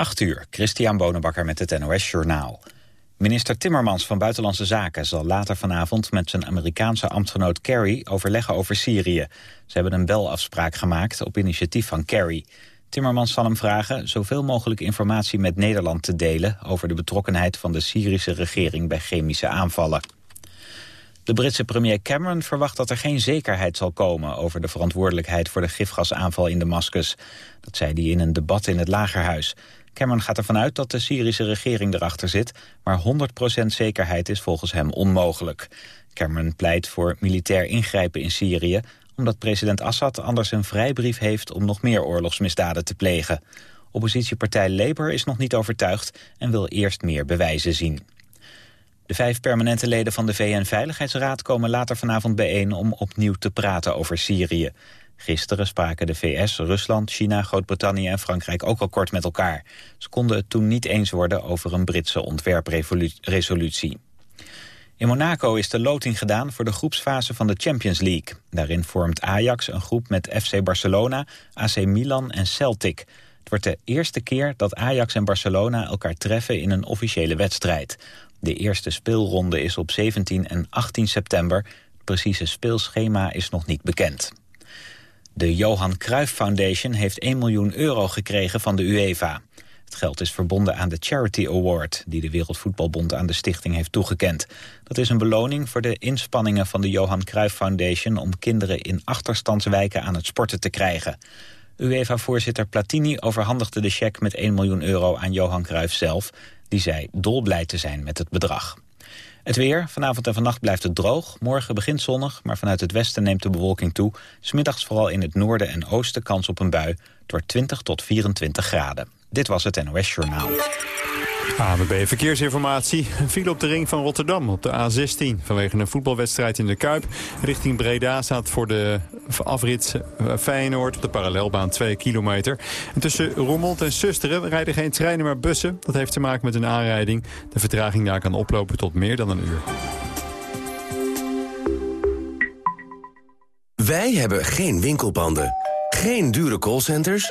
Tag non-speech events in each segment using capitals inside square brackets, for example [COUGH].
8 uur, Christian Bonenbakker met het NOS Journaal. Minister Timmermans van Buitenlandse Zaken zal later vanavond met zijn Amerikaanse ambtgenoot Kerry overleggen over Syrië. Ze hebben een belafspraak gemaakt op initiatief van Kerry. Timmermans zal hem vragen zoveel mogelijk informatie met Nederland te delen over de betrokkenheid van de Syrische regering bij chemische aanvallen. De Britse premier Cameron verwacht dat er geen zekerheid zal komen over de verantwoordelijkheid voor de gifgasaanval in Damascus. Dat zei hij in een debat in het Lagerhuis. Cameron gaat ervan uit dat de Syrische regering erachter zit, maar 100% zekerheid is volgens hem onmogelijk. Cameron pleit voor militair ingrijpen in Syrië, omdat president Assad anders een vrijbrief heeft om nog meer oorlogsmisdaden te plegen. Oppositiepartij Labour is nog niet overtuigd en wil eerst meer bewijzen zien. De vijf permanente leden van de VN-veiligheidsraad komen later vanavond bijeen om opnieuw te praten over Syrië. Gisteren spraken de VS, Rusland, China, Groot-Brittannië en Frankrijk ook al kort met elkaar. Ze konden het toen niet eens worden over een Britse ontwerpresolutie. In Monaco is de loting gedaan voor de groepsfase van de Champions League. Daarin vormt Ajax een groep met FC Barcelona, AC Milan en Celtic. Het wordt de eerste keer dat Ajax en Barcelona elkaar treffen in een officiële wedstrijd. De eerste speelronde is op 17 en 18 september. Het precieze speelschema is nog niet bekend. De Johan Cruijff Foundation heeft 1 miljoen euro gekregen van de UEFA. Het geld is verbonden aan de Charity Award... die de Wereldvoetbalbond aan de stichting heeft toegekend. Dat is een beloning voor de inspanningen van de Johan Cruijff Foundation... om kinderen in achterstandswijken aan het sporten te krijgen. UEFA-voorzitter Platini overhandigde de cheque met 1 miljoen euro aan Johan Cruijff zelf. Die zei dolblij te zijn met het bedrag. Het weer. Vanavond en vannacht blijft het droog. Morgen begint zonnig, maar vanuit het westen neemt de bewolking toe. Smiddags vooral in het noorden en oosten kans op een bui. Door 20 tot 24 graden. Dit was het NOS Journaal. ANWB Verkeersinformatie. Een file op de ring van Rotterdam op de A16. Vanwege een voetbalwedstrijd in de Kuip. Richting Breda staat voor de afrit eh, Feyenoord op de parallelbaan 2 kilometer. En tussen Roermond en Susteren rijden geen treinen maar bussen. Dat heeft te maken met een aanrijding. De vertraging daar kan oplopen tot meer dan een uur. Wij hebben geen winkelpanden, geen dure callcenters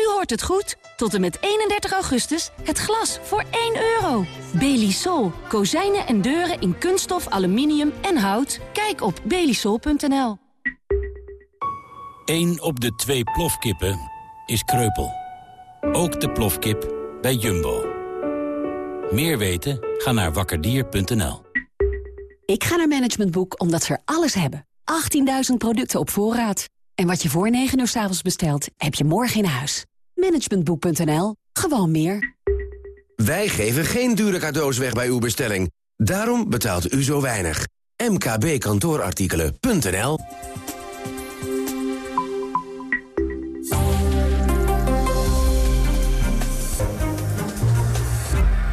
U hoort het goed. Tot en met 31 augustus het glas voor 1 euro. Belisol. Kozijnen en deuren in kunststof, aluminium en hout. Kijk op belisol.nl. 1 op de twee plofkippen is kreupel. Ook de plofkip bij Jumbo. Meer weten? Ga naar wakkerdier.nl. Ik ga naar Management Boek omdat ze er alles hebben. 18.000 producten op voorraad. En wat je voor 9 uur s avonds bestelt, heb je morgen in huis. Managementboek.nl. Gewoon meer. Wij geven geen dure cadeaus weg bij uw bestelling. Daarom betaalt u zo weinig. mkbkantoorartikelen.nl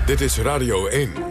Dit is Radio 1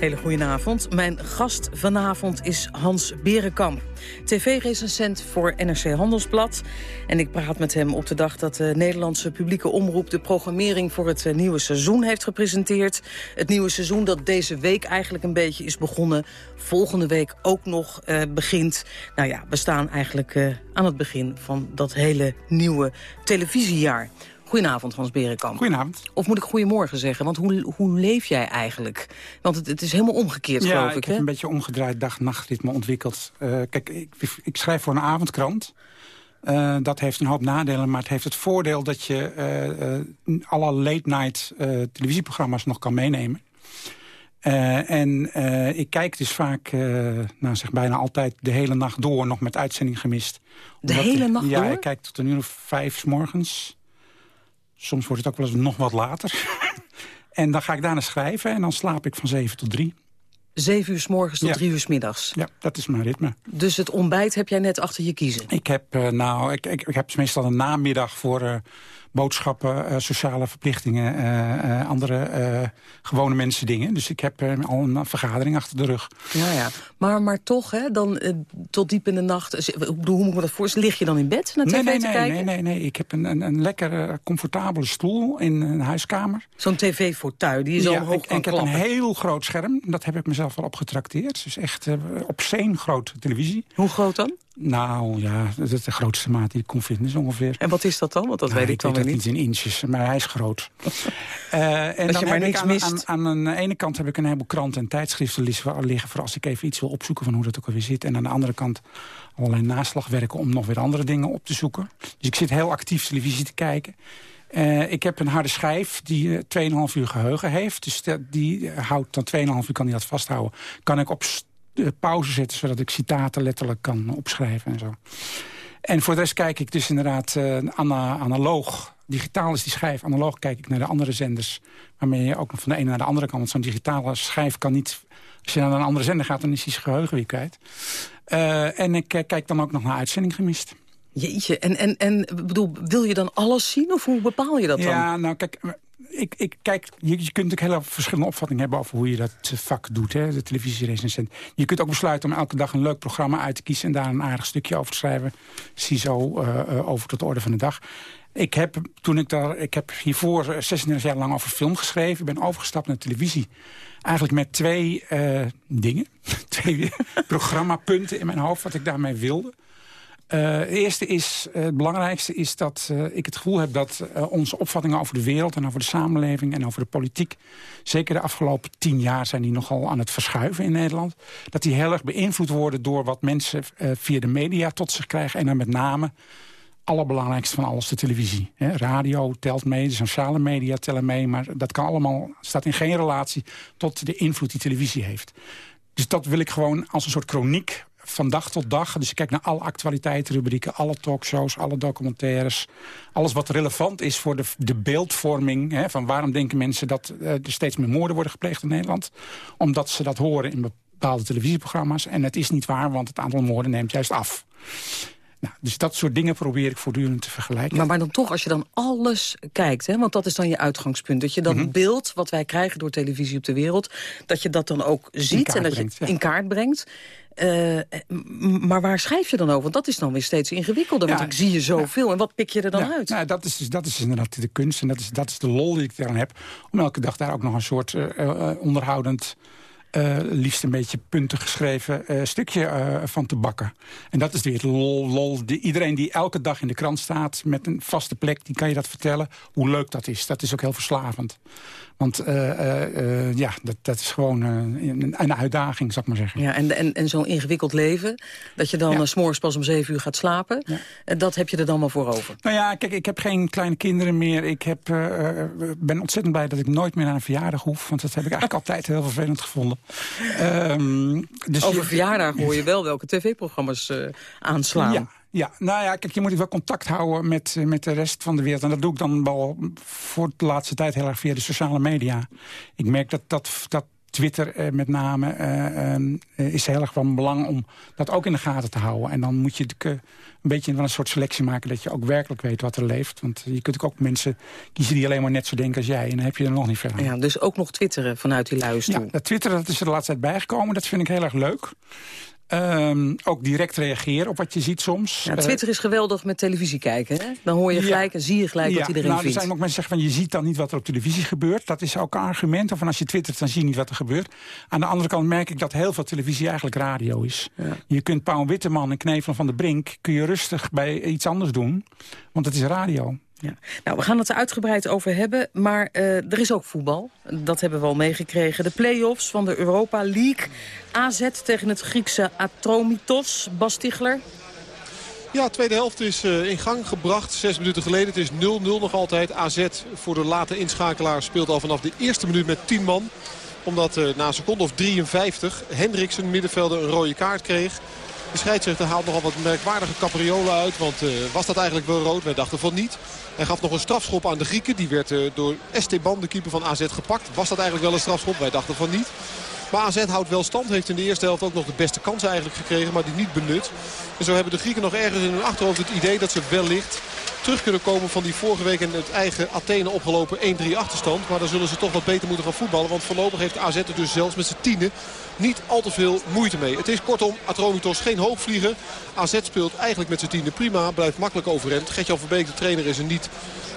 Hele goedenavond. Mijn gast vanavond is Hans Berenkamp. TV-recensent voor NRC Handelsblad. En ik praat met hem op de dag dat de Nederlandse publieke omroep... de programmering voor het eh, nieuwe seizoen heeft gepresenteerd. Het nieuwe seizoen dat deze week eigenlijk een beetje is begonnen. Volgende week ook nog uh, begint. Nou ja, we staan eigenlijk uh, aan het begin van dat hele nieuwe televisiejaar. Goedenavond, Hans Berenkamp. Goedenavond. Of moet ik goedemorgen zeggen? Want hoe, hoe leef jij eigenlijk? Want het, het is helemaal omgekeerd, ja, geloof ik. ik heb een beetje omgedraaid dag-nachtritme ontwikkeld. Uh, kijk, ik, ik, schrijf voor een avondkrant. Uh, dat heeft een hoop nadelen, maar het heeft het voordeel... dat je uh, alle late-night televisieprogramma's nog kan meenemen. en ik kijk dus vaak, nou zeg bijna altijd de hele nacht door... nog met uitzending gemist. De hele nacht ja, door? Ja, ik kijk tot een uur of vijf s morgens... Soms wordt het ook wel eens nog wat later. [LAUGHS] en dan ga ik daarna schrijven en dan slaap ik van zeven tot drie. Zeven uur s morgens tot drie uur s middags. Ja, dat is mijn ritme. Dus het ontbijt heb jij net achter je kiezen? Ik heb, uh, nou, ik, ik, ik, heb meestal een namiddag voor... Uh, boodschappen, uh, sociale verplichtingen, uh, andere gewone mensen dingen. Dus ik heb al een vergadering achter de rug. Ja, ja. Maar, maar toch, hè, dan tot diep in de nacht... Hoe moet ik me dat voorstellen? Lig je dan in bed naar tv nee, nee, te nee, kijken? Nee, nee, nee. Ik heb een, een, een lekker comfortabele stoel in een huiskamer. Zo'n tv-fortuin, die is ja, al hoog ik, ik heb een heel groot scherm. Dat heb ik mezelf wel opgetrakteerd. Dus echt op zeen grote televisie. Hoe groot dan? Nou ja, dat is de grootste maat die ik kon vinden, is ongeveer. En wat is dat dan? Want dat nou, weet ik dan weet weer niet. niet in inches, maar hij is groot. uh, [LAUGHS] en dan je maar niks ik aan, mist. aan, aan, de ene kant heb ik een heleboel kranten en tijdschriften liggen... voor als ik even iets wil opzoeken van hoe dat ook alweer zit. En aan de andere kant allerlei naslagwerken om nog weer andere dingen op te zoeken. Dus ik zit heel actief televisie te kijken. Uh, ik heb een harde schijf die uh, 2,5 uur geheugen heeft. Dus die houdt dan 2,5 uur, kan die dat vasthouden. Kan ik op pauze zetten, zodat ik citaten letterlijk kan opschrijven en zo. En voor de rest kijk ik dus inderdaad uh, ana analoog. Digitaal is die schijf. Analoog kijk ik naar de andere zenders. Waarmee je ook nog van de ene naar de andere kan. Want zo'n digitale schijf kan niet... Als je naar een andere zender gaat, dan is die zijn geheugen weer kwijt. Uh, en ik uh, kijk dan ook nog naar uitzending gemist. Jeetje, en, en, en bedoel, wil je dan alles zien? Of hoe bepaal je dat dan? Ja, nou kijk, ik, ik, kijk, je, kunt natuurlijk hele verschillende opvattingen hebben over hoe je dat vak doet, hè, de televisierecensent. Je kunt ook besluiten om elke dag een leuk programma uit te kiezen en daar een aardig stukje over te schrijven. Zie-zo uh, uh, over tot de orde van de dag. Ik heb, toen ik, daar, ik heb hiervoor 36 jaar lang over film geschreven. Ik ben overgestapt naar televisie. Eigenlijk met twee dingen. [LAUGHS] twee [LAUGHS] programmapunten in mijn hoofd wat ik daarmee wilde. Uh, het eerste is, uh, het belangrijkste is dat uh, ik het gevoel heb dat onze opvattingen over de wereld en over de samenleving en over de politiek, zeker de afgelopen tien jaar zijn die nogal aan het verschuiven in Nederland, dat die heel erg beïnvloed worden door wat mensen via de media tot zich krijgen en dan met name allerbelangrijkste van alles, de televisie. Radio telt mee, de sociale media tellen mee... maar dat kan allemaal, staat in geen relatie tot de invloed die televisie heeft. Dus dat wil ik gewoon als een soort chroniek van dag tot dag. Dus ik kijk naar alle actualiteitenrubrieken, alle talkshows, alle documentaires. Alles wat relevant is voor de, de beeldvorming. Hè, van waarom denken mensen dat uh, er steeds meer moorden worden gepleegd in Nederland. Omdat ze dat horen in bepaalde televisieprogramma's. En het is niet waar, want het aantal moorden neemt juist af. Nou, dus dat soort dingen probeer ik voortdurend te vergelijken. Maar, maar dan toch, als je dan alles kijkt, hè, want dat is dan je uitgangspunt. Dat je dat Mm -hmm. beeld wat wij krijgen door televisie op de wereld... dat je dat dan ook ziet en dat brengt, je ja. in kaart brengt. Uh, maar waar schrijf je dan over? Want dat is dan weer steeds ingewikkelder. Ja, want ik zie je zoveel. Ja. En wat pik je er dan ja, uit? Nou, dat, is dus, dat is inderdaad de kunst. En dat is, dat is de lol die ik eraan heb. Om elke dag daar ook nog een soort uh, uh, onderhoudend... Uh, liefst een beetje puntig geschreven uh, stukje uh, van te bakken. En dat is weer lol. lol. Iedereen die elke dag in de krant staat met een vaste plek... die kan je dat vertellen hoe leuk dat is. Dat is ook heel verslavend. Want ja, dat, dat is gewoon een, een, uitdaging, zou ik maar zeggen. Ja, en en, en zo'n ingewikkeld leven, dat je dan ja. s s'morgens pas om zeven uur gaat slapen... Ja. dat heb je er dan maar voor over. Nou ja, kijk, ik heb geen kleine kinderen meer. Ik heb, ben ontzettend blij dat ik nooit meer naar een verjaardag hoef. Want dat heb ik eigenlijk [LAUGHS] altijd heel vervelend gevonden. Um, dus Over verjaardag hoor je wel welke tv-programma's uh, aanslaan. Ja, ja, nou ja, kijk, je moet wel contact houden met, met de rest van de wereld. En dat doe ik dan wel voor de laatste tijd heel erg via de sociale media. Ik merk dat, dat, dat Twitter eh, met name uh, uh, is heel erg van belang om dat ook in de gaten te houden. En dan moet je een beetje wel een soort selectie maken dat je ook werkelijk weet wat er leeft. Want je kunt ook mensen kiezen die alleen maar net zo denken als jij. En dan heb je er nog niet aan. Ja, dus ook nog twitteren vanuit die luister. Ja, dat twitteren dat is er de laatste tijd bijgekomen. Dat vind ik heel erg leuk. Um, ook direct reageren op wat je ziet soms. Ja, Twitter is geweldig met televisie kijken. Hè? Dan hoor je gelijk ja, en zie je gelijk ja, wat iedereen nou, vindt. Er zijn ook mensen die zeggen van je ziet dan niet wat er op televisie gebeurt. Dat is ook een argument. Of van als je twittert dan zie je niet wat er gebeurt. Aan de andere kant merk ik dat heel veel televisie eigenlijk radio is. Je kunt Paul Witteman en Knevelen van de Brink... kun je rustig bij iets anders doen. Want het is radio. Ja. Nou, we gaan het er uitgebreid over hebben, maar uh, er is ook voetbal. Dat hebben we al meegekregen. De play-offs van de Europa League. AZ tegen het Griekse Atromitos. Bas Stigler. Ja, de tweede helft is uh, in gang gebracht. Zes minuten geleden. Het is 0-0 nog altijd. AZ voor de late inschakelaar speelt al vanaf de eerste minuut met 10 man. Omdat uh, na een seconde of 53 Hendriksen, middenvelder, een rode kaart kreeg. De scheidsrechter haalt nogal wat merkwaardige capriolen uit. Want was dat eigenlijk wel rood? Wij dachten van niet. Hij gaf nog een strafschop aan de Grieken. Die werd uh, door Esteban, de keeper van AZ, gepakt. Was dat eigenlijk wel een strafschop? Wij dachten van niet. Maar AZ houdt wel stand. Heeft in de eerste helft ook nog de beste kansen eigenlijk gekregen. Maar die niet benut. En zo hebben de Grieken nog ergens in hun achterhoofd het idee dat ze wellicht terug kunnen komen van die vorige week in het eigen Athene opgelopen 1-3 achterstand. Maar dan zullen ze toch wat beter moeten gaan voetballen. Want voorlopig heeft AZ er dus zelfs met z'n tienen niet al te veel moeite mee. Het is kortom, Atromitos geen hoogvlieger. AZ speelt eigenlijk met z'n tienen prima. Blijft makkelijk overend. Gertjan Verbeek, de trainer, is er niet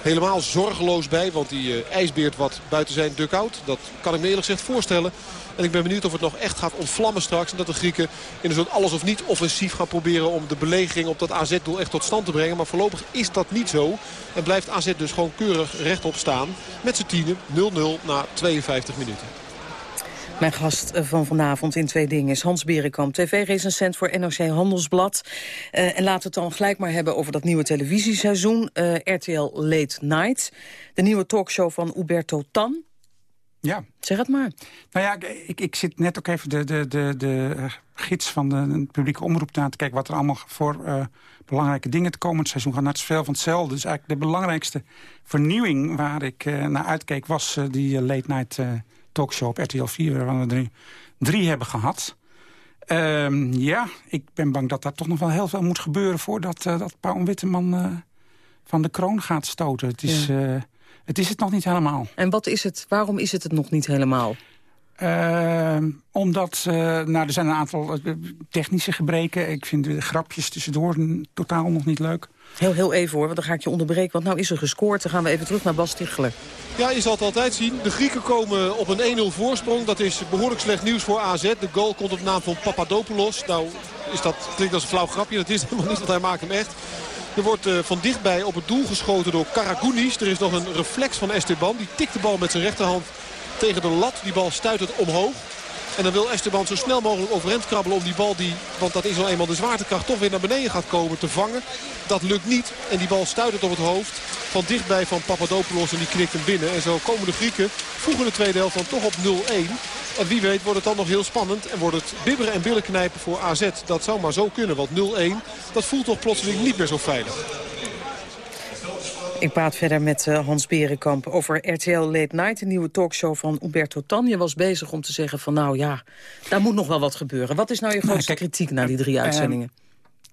helemaal zorgeloos bij. Want die uh, ijsbeert wat buiten zijn dugout. Dat kan ik me eerlijk gezegd voorstellen. En ik ben benieuwd of het nog echt gaat ontvlammen straks. En dat de Grieken in een soort alles of niet offensief gaan proberen... om de belegering op dat AZ-doel echt tot stand te brengen. Maar voorlopig is dat niet zo. En blijft AZ dus gewoon keurig rechtop staan. Met z'n tienen 0-0 na 52 minuten. Mijn gast van vanavond in Twee Dingen is Hans Berenkamp, tv-recensent voor NOC Handelsblad. Uh, en laten we het dan gelijk maar hebben over dat nieuwe televisieseizoen, uh, RTL Late Night. De nieuwe talkshow van Huberto Tan. Ja. Zeg het maar. Nou ja, ik, ik zit net ook even de, de, de, de gids van de, publieke omroep na te kijken... wat er allemaal voor uh, belangrijke dingen te komend seizoen gaat. Het is veel van hetzelfde. Dus eigenlijk de belangrijkste vernieuwing waar ik uh, naar uitkeek... was uh, die late night talkshow op RTL 4, waarvan we er drie hebben gehad. Um, ja, ik ben bang dat daar toch nog wel heel veel moet gebeuren... voordat dat Paul Witteman van de kroon gaat stoten. Het is, ja. Het is het nog niet helemaal. En wat is het, waarom is het het nog niet helemaal? Uh, omdat, uh, nou, er zijn een aantal technische gebreken. Ik vind de grapjes tussendoor totaal nog niet leuk. Heel, heel even hoor, want dan ga ik je onderbreken. Want nou is er gescoord. Dan gaan we even terug naar Bas Tichler. Ja, je zal het altijd zien. De Grieken komen op een 1-0 voorsprong. Dat is behoorlijk slecht nieuws voor AZ. De goal komt op naam van Papadopoulos. Nou, is dat, klinkt als een flauw grapje. Dat is [LAUGHS] helemaal niet, want hij maakt hem echt. Er wordt uh, van dichtbij op het doel geschoten door Karagounis. Er is nog een reflex van Esteban. Die tikt de bal met zijn rechterhand tegen de lat. Die bal stuit het omhoog. En dan wil Esteban zo snel mogelijk overeind krabbelen om die bal die, want dat is al eenmaal de zwaartekracht, toch weer naar beneden gaat komen te vangen. Dat lukt niet en die bal stuit op het hoofd van dichtbij van Papadopoulos en die knikt hem binnen. En zo komen de Grieken vroeg in de tweede helft dan toch op 0-1. En wie weet wordt het dan nog heel spannend en wordt het bibberen en billen knijpen voor AZ. Dat zou maar zo kunnen, want 0-1 dat voelt toch plotseling niet meer zo veilig. Ik praat verder met uh, Hans Berenkamp over RTL Late Night, een nieuwe talkshow van Umberto Tan. Je was bezig om te zeggen van nou ja, daar moet nog wel wat gebeuren. Wat is nou je grootste nou, kijk, kritiek na die drie uh, uitzendingen?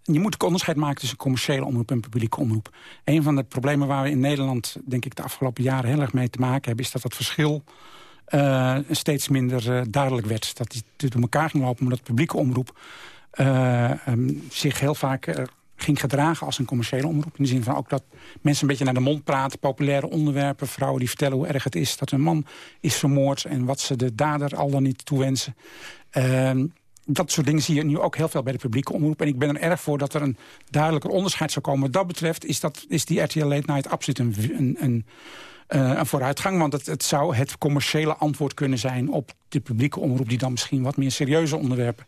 Uh, je moet onderscheid maken tussen commerciële omroep en publieke omroep. Een van de problemen waar we in Nederland, denk ik, de afgelopen jaren heel erg mee te maken hebben, is dat dat verschil uh, steeds minder uh, duidelijk werd. Dat die door elkaar ging lopen, omdat publieke omroep uh, um, zich heel vaak ging gedragen als een commerciële omroep. In de zin van ook dat mensen een beetje naar de mond praten. Populaire onderwerpen, vrouwen die vertellen hoe erg het is... dat hun man is vermoord en wat ze de dader al dan niet toewensen. Uh, dat soort dingen zie je nu ook heel veel bij de publieke omroep. En ik ben er erg voor dat er een duidelijker onderscheid zou komen. Wat dat betreft is, dat, is die RTL Late Night absoluut een, een, een uh, een vooruitgang. Want het, het zou het commerciële antwoord kunnen zijn op de publieke omroep... die dan misschien wat meer serieuze onderwerpen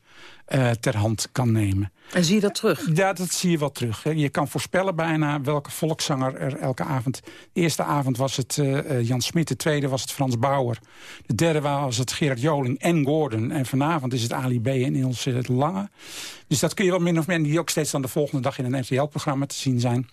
uh, ter hand kan nemen. En zie je dat terug? Ja, dat zie je wel terug. Je kan voorspellen bijna welke volkszanger er elke avond... De eerste avond was het uh, Jan Smit, de tweede was het Frans Bauer... de derde was het Gerard Joling en Gordon... en vanavond is het Ali B. en Niels het Lange. Dus dat kun je wel min of meer... die ook steeds dan de volgende dag in een RTL-programma te zien zijn.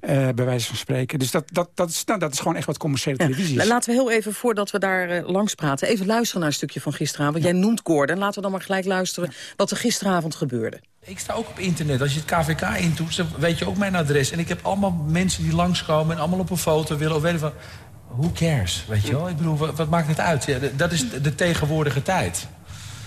Uh, bij wijze van spreken. Dus dat, dat, dat, is, nou, dat is gewoon echt wat commerciële televisie ja. Laten we heel even, voordat we daar langs praten... even luisteren naar een stukje van gisteravond. Ja. Jij noemt Gordon. Laten we dan maar gelijk luisteren wat er gisteravond gebeurde. Ik sta ook op internet. Als je het KVK intoetst, dan weet je ook mijn adres. En ik heb allemaal mensen die langskomen en allemaal op een foto willen... of weten van, who cares, weet je wel? Ik bedoel, wat, wat maakt het uit? Ja, dat is de tegenwoordige tijd.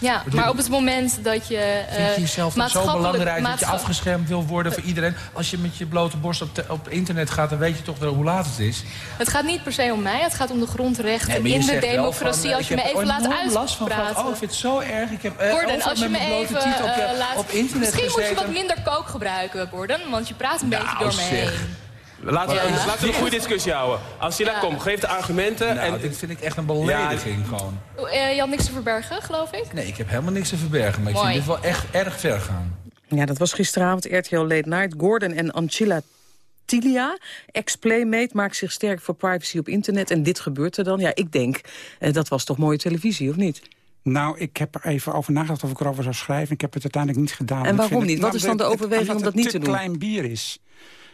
Ja, maar op het moment dat je... Uh, Vind je jezelf zo belangrijk dat je afgeschermd wil worden voor iedereen? Als je met je blote borst op, te, op internet gaat, dan weet je toch wel hoe laat het is? Het gaat niet per se om mij, het gaat om de grondrechten nee, in de democratie. Van, als je me even laat uitpraten. Van, oh, ik vind het zo erg. Ik heb uh, Gordon, als je me even op, uh, laat... op internet Misschien gezeten. moet je wat minder kook gebruiken, Gordon. Want je praat een nou, beetje door me zeg. heen. Laten we, ja. laten we een goede discussie houden. Als je ja. daar komt, geef de argumenten. Nou, en... dit vind ik echt een belediging ja. gewoon. Uh, je had niks te verbergen, geloof ik? Nee, ik heb helemaal niks te verbergen. Maar Mooi. ik vind dit wel echt erg ver gaan. Ja, dat was gisteravond RTL Late Night. Gordon en Ancilla Tilia, ex-playmate, maakt zich sterk voor privacy op internet. En dit gebeurt er dan. Ja, ik denk, uh, dat was toch mooie televisie, of niet? Nou, ik heb er even over nagedacht of ik erover zou schrijven. Ik heb het uiteindelijk niet gedaan. En waarom niet? Wat is dan de overweging om dat niet te doen? het klein bier is.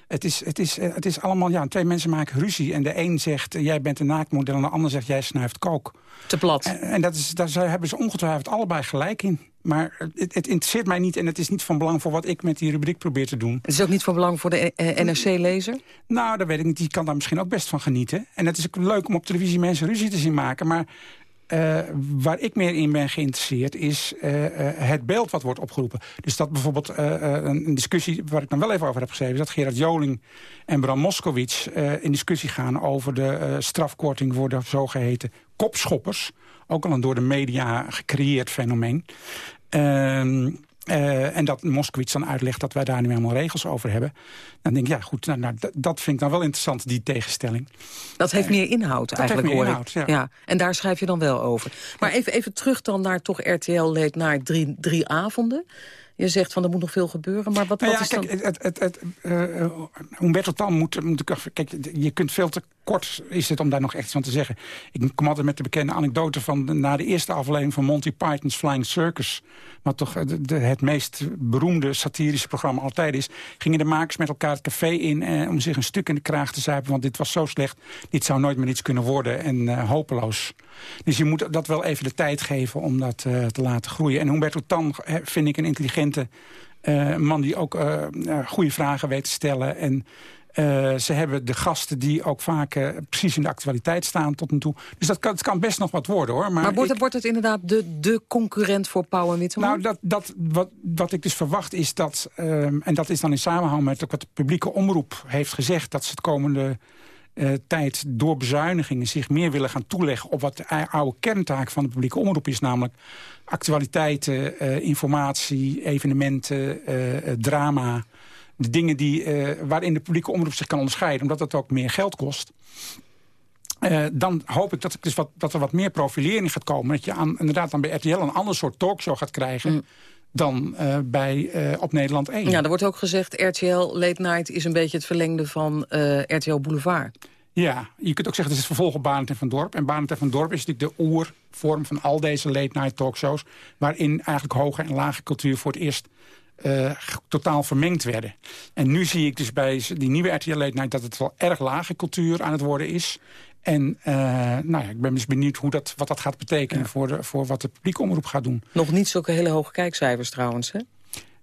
Het is, het, is, het is allemaal, ja, twee mensen maken ruzie. En de een zegt, jij bent een naaktmodel. En de ander zegt, jij snuift kook. Te plat. En, en dat is, daar hebben ze ongetwijfeld allebei gelijk in. Maar het, het, interesseert mij niet en het is niet van belang voor wat ik met die rubriek probeer te doen. Het is ook niet van belang voor de eh, NRC-lezer? Nou, dat weet ik niet. Die kan daar misschien ook best van genieten. En het is ook leuk om op televisie mensen ruzie te zien maken. Maar uh, waar ik meer in ben geïnteresseerd is uh, uh, het beeld wat wordt opgeroepen. Dus dat bijvoorbeeld een discussie waar ik dan wel even over heb geschreven... dat Gerard Joling en Bram Moskowitz in discussie gaan... over de strafkorting voor de zogeheten kopschoppers. Ook al een door de media gecreëerd fenomeen. Ehm, uh, en dat Moskowitz dan uitlegt dat wij daar nu helemaal regels over hebben. Dan denk ik, ja goed, nou, nou, dat vind ik dan wel interessant, die tegenstelling. Dat heeft meer inhoud dat eigenlijk, meer hoor inhoud, ja. En daar schrijf je dan wel over. Maar even, even terug dan naar toch RTL leed naar drie, drie avonden. Je zegt van er moet nog veel gebeuren, maar wat, Nou wat ja, is dan... kijk, het, het, het, uh, Humberto Tan moet, moet ik, kijk, je kunt veel te kort is het om daar nog echt iets van te zeggen. Ik kom altijd met de bekende anekdote van na de eerste aflevering van Monty Python's Flying Circus, wat toch de, de, het meest beroemde satirische programma altijd is, gingen de makers met elkaar het café in eh, om zich een stuk in de kraag te zuipen, want dit was zo slecht, dit zou nooit meer iets kunnen worden en uh, hopeloos. Dus je moet dat wel even de tijd geven om dat uh, te laten groeien. En Humberto Tan vind ik een intelligente uh, man die ook uh, goede vragen weet te stellen. En ze hebben de gasten die ook vaak precies in de actualiteit staan tot nu toe. Dus dat kan, het kan best nog wat worden hoor. Maar, maar wordt, ik, het, wordt het inderdaad de, de concurrent voor Pauw en Witteman? Nou, dat, dat, wat, wat ik dus verwacht is dat... Um, en dat is dan in samenhang met wat de publieke omroep heeft gezegd... dat ze het komende uh, tijd door bezuinigingen zich meer willen gaan toeleggen... op wat de oude kerntaak van de publieke omroep is. Namelijk actualiteiten, uh, informatie, evenementen, uh, drama. De dingen die, waarin de publieke omroep zich kan onderscheiden. Omdat het ook meer geld kost. dan hoop ik dat, ik dus wat, dat er wat meer profilering gaat komen. Dat je aan, inderdaad dan bij RTL een ander soort talkshow gaat krijgen... Mm dan uh, bij, uh, op Nederland 1. Ja, er wordt ook gezegd, RTL Late Night is een beetje het verlengde van RTL Boulevard. Ja, je kunt ook zeggen dat is het vervolg op Barend en van Dorp. En Barend en van Dorp is natuurlijk de oervorm van al deze late night talkshows... waarin eigenlijk hoge en lage cultuur voor het eerst uh, totaal vermengd werden. En nu zie ik dus bij die nieuwe RTL Late Night... dat het wel erg lage cultuur aan het worden is. En uh, nou ja, ik ben dus benieuwd hoe dat, wat dat gaat betekenen... Ja. Voor, de, voor wat de publieke omroep gaat doen. Nog niet zulke hele hoge kijkcijfers trouwens, hè?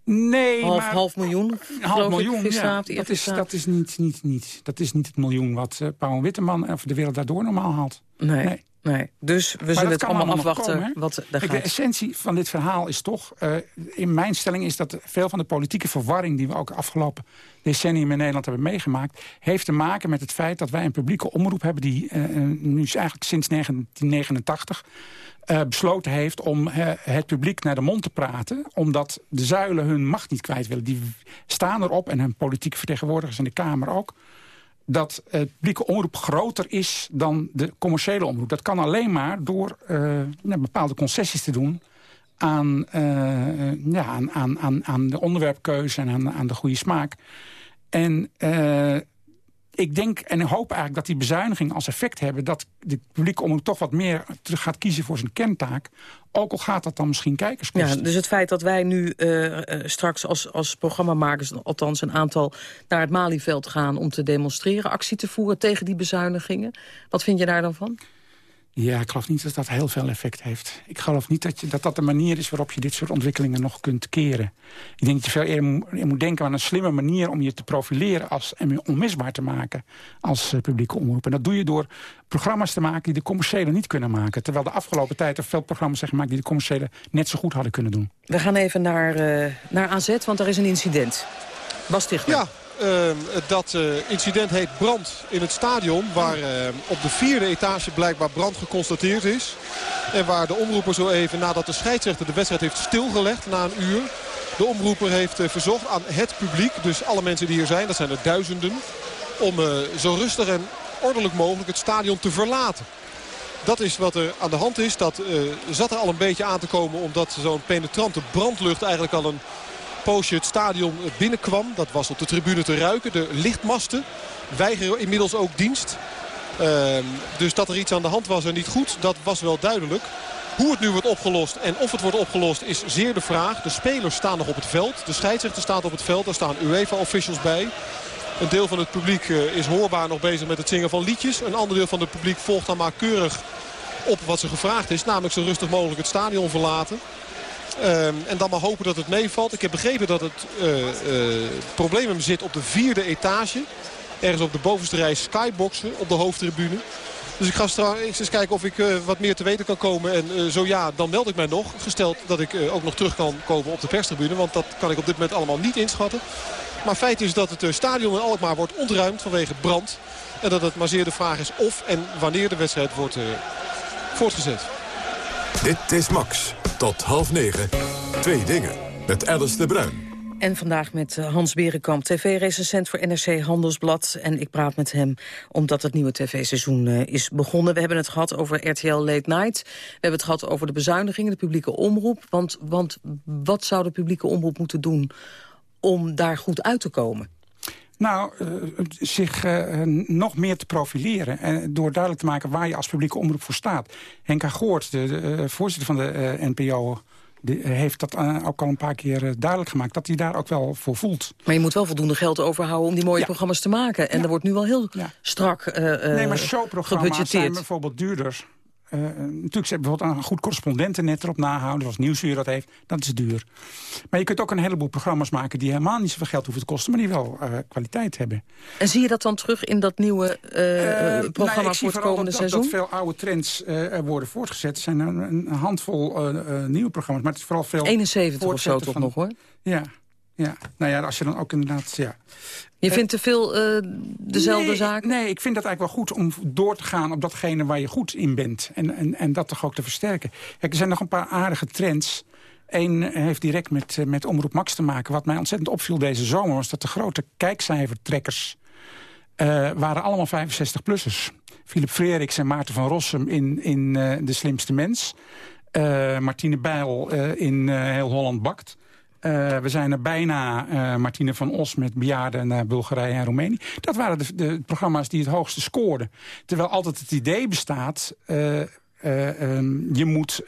Nee, half, maar... half miljoen, half miljoen, ja, dat, is, dat, is niet, niet, niet, dat is niet het miljoen wat uh, Pauw Witteman of de wereld daardoor normaal haalt. Nee, nee. Nee. Dus we maar zullen het allemaal afwachten komen, wat er gaat. De essentie van dit verhaal is toch, uh, in mijn stelling is dat veel van de politieke verwarring die we ook afgelopen decennium in Nederland hebben meegemaakt, heeft te maken met het feit dat wij een publieke omroep hebben die uh, nu is eigenlijk sinds 1989 uh, besloten heeft om uh, het publiek naar de mond te praten... omdat de zuilen hun macht niet kwijt willen. Die staan erop, en hun politieke vertegenwoordigers in de Kamer ook... dat het publieke omroep groter is dan de commerciële omroep. Dat kan alleen maar door uh, bepaalde concessies te doen... Aan, ja, aan, aan, aan, de onderwerpkeuze en aan, aan de goede smaak. En ik denk en hoop eigenlijk dat die bezuinigingen als effect hebben... dat de publieke omroep toch wat meer gaat kiezen voor zijn kerntaak. Ook al gaat dat dan misschien kijkers kosten. Ja, dus het feit dat wij nu uh, uh, straks als, als programmamakers... althans een aantal naar het Malieveld gaan om te demonstreren... actie te voeren tegen die bezuinigingen. Wat vind je daar dan van? Ja, ik geloof niet dat dat heel veel effect heeft. Ik geloof niet dat je, dat, dat de manier is waarop je dit soort ontwikkelingen nog kunt keren. Ik denk dat je veel eerder moet denken aan een slimme manier om je te profileren als, en je onmisbaar te maken als uh, publieke omroep. En dat doe je door programma's te maken die de commerciële niet kunnen maken. Terwijl de afgelopen tijd er veel programma's zijn gemaakt die de commerciële net zo goed hadden kunnen doen. We gaan even naar, uh, naar AZ, want er is een incident. Bas Tichler. Ja, dat uh, incident heet brand in het stadion. Waar uh, op de vierde etage blijkbaar brand geconstateerd is. En waar de omroeper zo even nadat de scheidsrechter de wedstrijd heeft stilgelegd na een uur. De omroeper heeft verzocht aan het publiek, dus alle mensen die hier zijn, dat zijn er duizenden. Om zo rustig en ordelijk mogelijk het stadion te verlaten. Dat is wat er aan de hand is. Dat zat er al een beetje aan te komen omdat zo'n penetrante brandlucht eigenlijk al een poosje het stadion binnenkwam. Dat was op de tribune te ruiken. De lichtmasten weigeren inmiddels ook dienst. Uh, dus dat er iets aan de hand was en niet goed, dat was wel duidelijk. Hoe het nu wordt opgelost en of het wordt opgelost is zeer de vraag. De spelers staan nog op het veld. De scheidsrechter staat op het veld. Daar staan UEFA-officials bij. Een deel van het publiek is hoorbaar nog bezig met het zingen van liedjes. Een ander deel van het publiek volgt dan maar keurig op wat ze gevraagd is. Namelijk zo rustig mogelijk het stadion verlaten. Ehm, en dan maar hopen dat het meevalt. Ik heb begrepen dat het uh, uh, probleem zit op de vierde etage. Ergens op de bovenste rij skyboxen op de hoofdtribune. Dus ik ga straks eens kijken of ik uh, wat meer te weten kan komen. En zo ja, dan meld ik mij nog. Gesteld dat ik ook nog terug kan komen op de perstribune. Want dat kan ik op dit moment allemaal niet inschatten. Maar feit is dat het stadion in Alkmaar wordt ontruimd vanwege brand. En dat het maar zeer de vraag is of en wanneer de wedstrijd wordt voortgezet. Dit is Max. Tot half negen. Twee dingen. Met Alice de Bruin. En vandaag met eh, Hans Berenkamp, tv-recensent voor NRC Handelsblad. En ik praat met hem omdat het nieuwe tv-seizoen uh, is begonnen. We hebben het gehad over RTL Late Night. We hebben het gehad over de bezuinigingen, de publieke omroep. Want, want wat zou de publieke omroep moeten doen om daar goed uit te komen? Nou, uh, zich uh, nog meer te profileren. En door duidelijk te maken waar je als publieke omroep voor staat. Henk Goort, de, de uh, voorzitter van de NPO... Heeft dat ook al een paar keer duidelijk gemaakt... dat hij daar ook wel voor voelt. Maar je moet wel voldoende geld overhouden om die mooie ja. programma's te maken. En ja. er wordt nu wel heel ja. strak Nee, maar showprogramma's zijn bijvoorbeeld duurder. Uh, natuurlijk, ze bijvoorbeeld een goed correspondentennet erop nahouden... zoals Nieuwsuur dat heeft, dat is duur. Maar je kunt ook een heleboel programma's maken... die helemaal niet zoveel geld hoeven te kosten... maar die wel uh, kwaliteit hebben. En zie je dat dan terug in dat nieuwe uh, programma nou, voor het komende dat, seizoen? dat veel oude trends worden voortgezet. Er zijn een, een handvol nieuwe programma's, maar het is vooral veel... 71 of zo toch nog, hoor? Ja, ja, nou ja, als je dan ook inderdaad... Ja. Je vindt te veel uh, dezelfde nee, zaken? Nee, ik vind dat eigenlijk wel goed om door te gaan op datgene waar je goed in bent. En, en, en dat toch ook te versterken. Kijk, er zijn nog een paar aardige trends. Eén heeft direct met, met Omroep Max te maken. Wat mij ontzettend opviel deze zomer was dat de grote kijkcijfertrekkers... Uh, waren allemaal 65-plussers. Philip Freeriks en Maarten van Rossum in, in uh, De Slimste Mens. Martine Bijl in Heel Holland Bakt. Uh, we zijn er bijna, uh, Martine van Os met bejaarden naar Bulgarije en Roemenië. Dat waren de, de, programma's die het hoogste scoorden. Terwijl altijd het idee bestaat, uh, um, je moet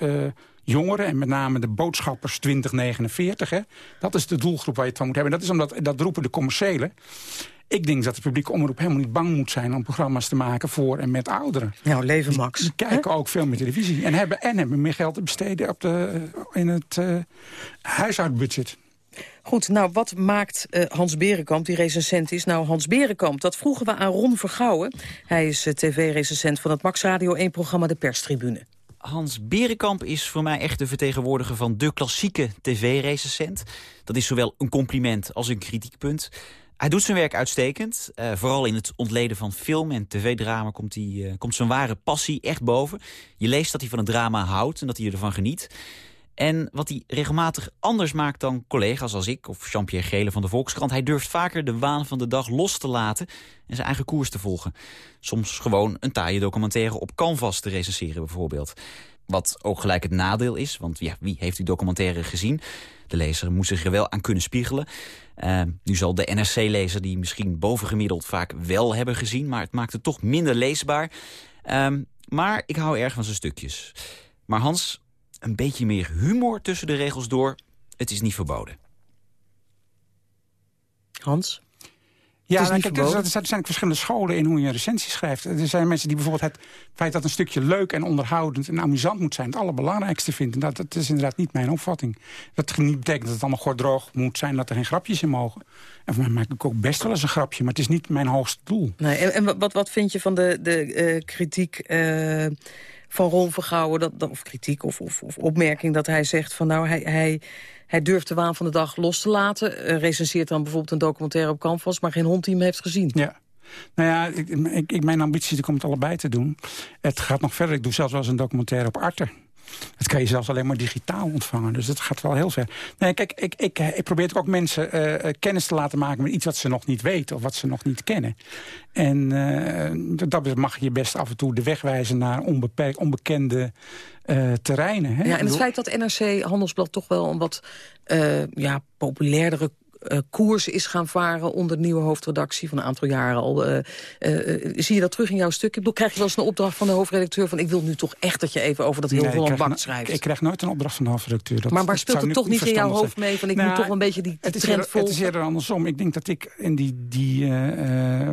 jongeren... en met name de boodschappers 2049, hè, dat is de doelgroep waar je het van moet hebben. Dat is omdat, dat roepen de commerciële. Ik denk dat de publieke omroep helemaal niet bang moet zijn... om programma's te maken voor en met ouderen. Nou, leven Max. Die, die kijken ook veel meer televisie. En hebben, en hebben meer geld te besteden op de, in het uh, huishoudbudget. Goed, nou wat maakt uh, Hans Berenkamp, die recensent is, nou Hans Berenkamp? Dat vroegen we aan Ron Vergouwen. Hij is uh, tv-recensent van het Max Radio 1-programma De Perstribune. Hans Berenkamp is voor mij echt de vertegenwoordiger van de klassieke tv-recensent. Dat is zowel een compliment als een kritiekpunt. Hij doet zijn werk uitstekend. Uh, vooral in het ontleden van film en tv-drama komt, hij, uh, komt zijn ware passie echt boven. Je leest dat hij van het drama houdt en dat hij ervan geniet. En wat hij regelmatig anders maakt dan collega's als ik... of Jean-Pierre Gele van de Volkskrant... hij durft vaker de waan van de dag los te laten... en zijn eigen koers te volgen. Soms gewoon een taaie documentaire op canvas te recenseren bijvoorbeeld. Wat ook gelijk het nadeel is, want ja, wie heeft die documentaire gezien? De lezer moet zich er wel aan kunnen spiegelen. Uh, nu zal de NRC-lezer die misschien bovengemiddeld vaak wel hebben gezien... maar het maakt het toch minder leesbaar. Uh, maar ik hou erg van zijn stukjes. Maar Hans, een beetje meer humor tussen de regels door... het is niet verboden. Hans? Ja, nou, kijk, er, er zijn verschillende scholen in hoe je een recensie schrijft. Er zijn mensen die bijvoorbeeld het feit dat een stukje leuk en onderhoudend en amusant moet zijn... het allerbelangrijkste vinden. Dat, dat is inderdaad niet mijn opvatting. Dat niet betekent dat het allemaal gordroog moet zijn... dat er geen grapjes in mogen. En voor mij maak ik ook best wel eens een grapje, maar het is niet mijn hoogste doel. Nee, en, en wat, wat vind je van de, de uh, kritiek... Uh van Ron Vergouwen, dat, dat, of kritiek of, of, of, opmerking dat hij zegt... van nou, hij, hij, hij durft de waan van de dag los te laten. Uh, recenseert dan bijvoorbeeld een documentaire op Canvas... maar geen hond die hem heeft gezien. Ja. Nou ja, ik, ik, mijn ambitie is om het allebei te doen. Het gaat nog verder. Ik doe zelfs wel eens een documentaire op Arte. Dat kan je zelfs alleen maar digitaal ontvangen. Dus dat gaat wel heel ver. Nee, kijk, ik, ik, ik probeer ook mensen uh, kennis te laten maken... met iets wat ze nog niet weten of wat ze nog niet kennen. En uh, dat mag je best af en toe de weg wijzen naar onbeperkt, onbekende uh, terreinen. Hè? Ja, en het feit dat NRC Handelsblad toch wel een wat ja, populairdere koers is gaan varen onder de nieuwe hoofdredactie van een aantal jaren al. zie je dat terug in jouw stuk? Ik bedoel, krijg je wel eens een opdracht van de hoofdredacteur van ik wil nu toch echt dat je even over dat heel Holland Bak schrijft? Ik krijg nooit een opdracht van de hoofdredacteur. Dat, maar waar speelt het toch niet in jouw hoofd mee van ik nou, moet toch een beetje die, trend volgen? Het is eerder andersom. Ik denk dat ik in die, die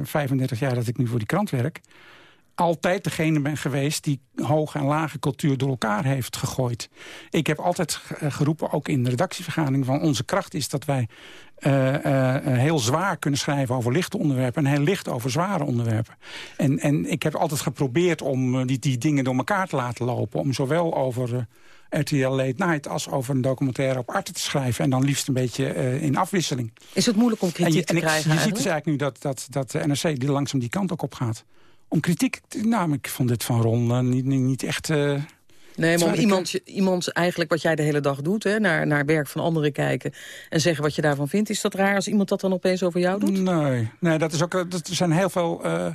35 jaar dat ik nu voor die krant werk altijd degene ben geweest die hoge en lage cultuur door elkaar heeft gegooid. Ik heb altijd eh, geroepen, ook in de redactievergadering... van onze kracht is dat wij heel zwaar kunnen schrijven over lichte onderwerpen... en heel licht over zware onderwerpen. En, en ik heb altijd geprobeerd om die, die dingen door elkaar te laten lopen... om zowel over... RTL Late Night als over een documentaire op Arte te schrijven. En dan liefst een beetje in afwisseling. Is het moeilijk om kritiek je, te krijgen? Je ziet dus eigenlijk nu dat, dat, dat de NRC die langzaam die kant ook op gaat om kritiek... Nou, ik vond dit van Ron uh, niet, niet, echt... Uh, nee, maar om iemand, iemand eigenlijk wat jij de hele dag doet... Hè, naar, naar werk van anderen kijken en zeggen wat je daarvan vindt... is dat raar als iemand dat dan opeens over jou doet? Nee, nee dat is ook, er zijn heel veel uh,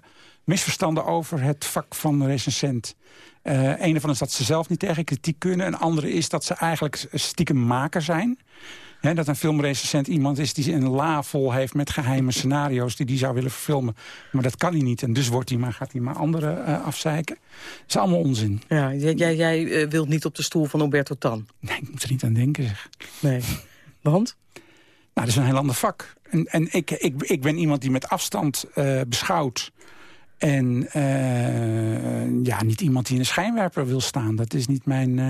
misverstanden over het vak van recensent. Uh, een ervan is dat ze zelf niet tegen kritiek kunnen. Een andere is dat ze eigenlijk stiekem maker zijn dat een filmrecensent iemand is die een la vol heeft met geheime scenario's die die zou willen verfilmen. Maar dat kan hij niet. En dus wordt hij maar, gaat hij maar anderen uh, afzeiken. Dat is allemaal onzin. Ja, jij, jij, jij uh, wilt niet op de stoel van Roberto Tan? Nee, ik moet er niet aan denken zeg. Nee. Want? Nou, dat is een heel ander vak. En, en ik, ik, ik ben iemand die met afstand uh, beschouwt. En ja, niet iemand die in een schijnwerper wil staan. Dat is niet mijn...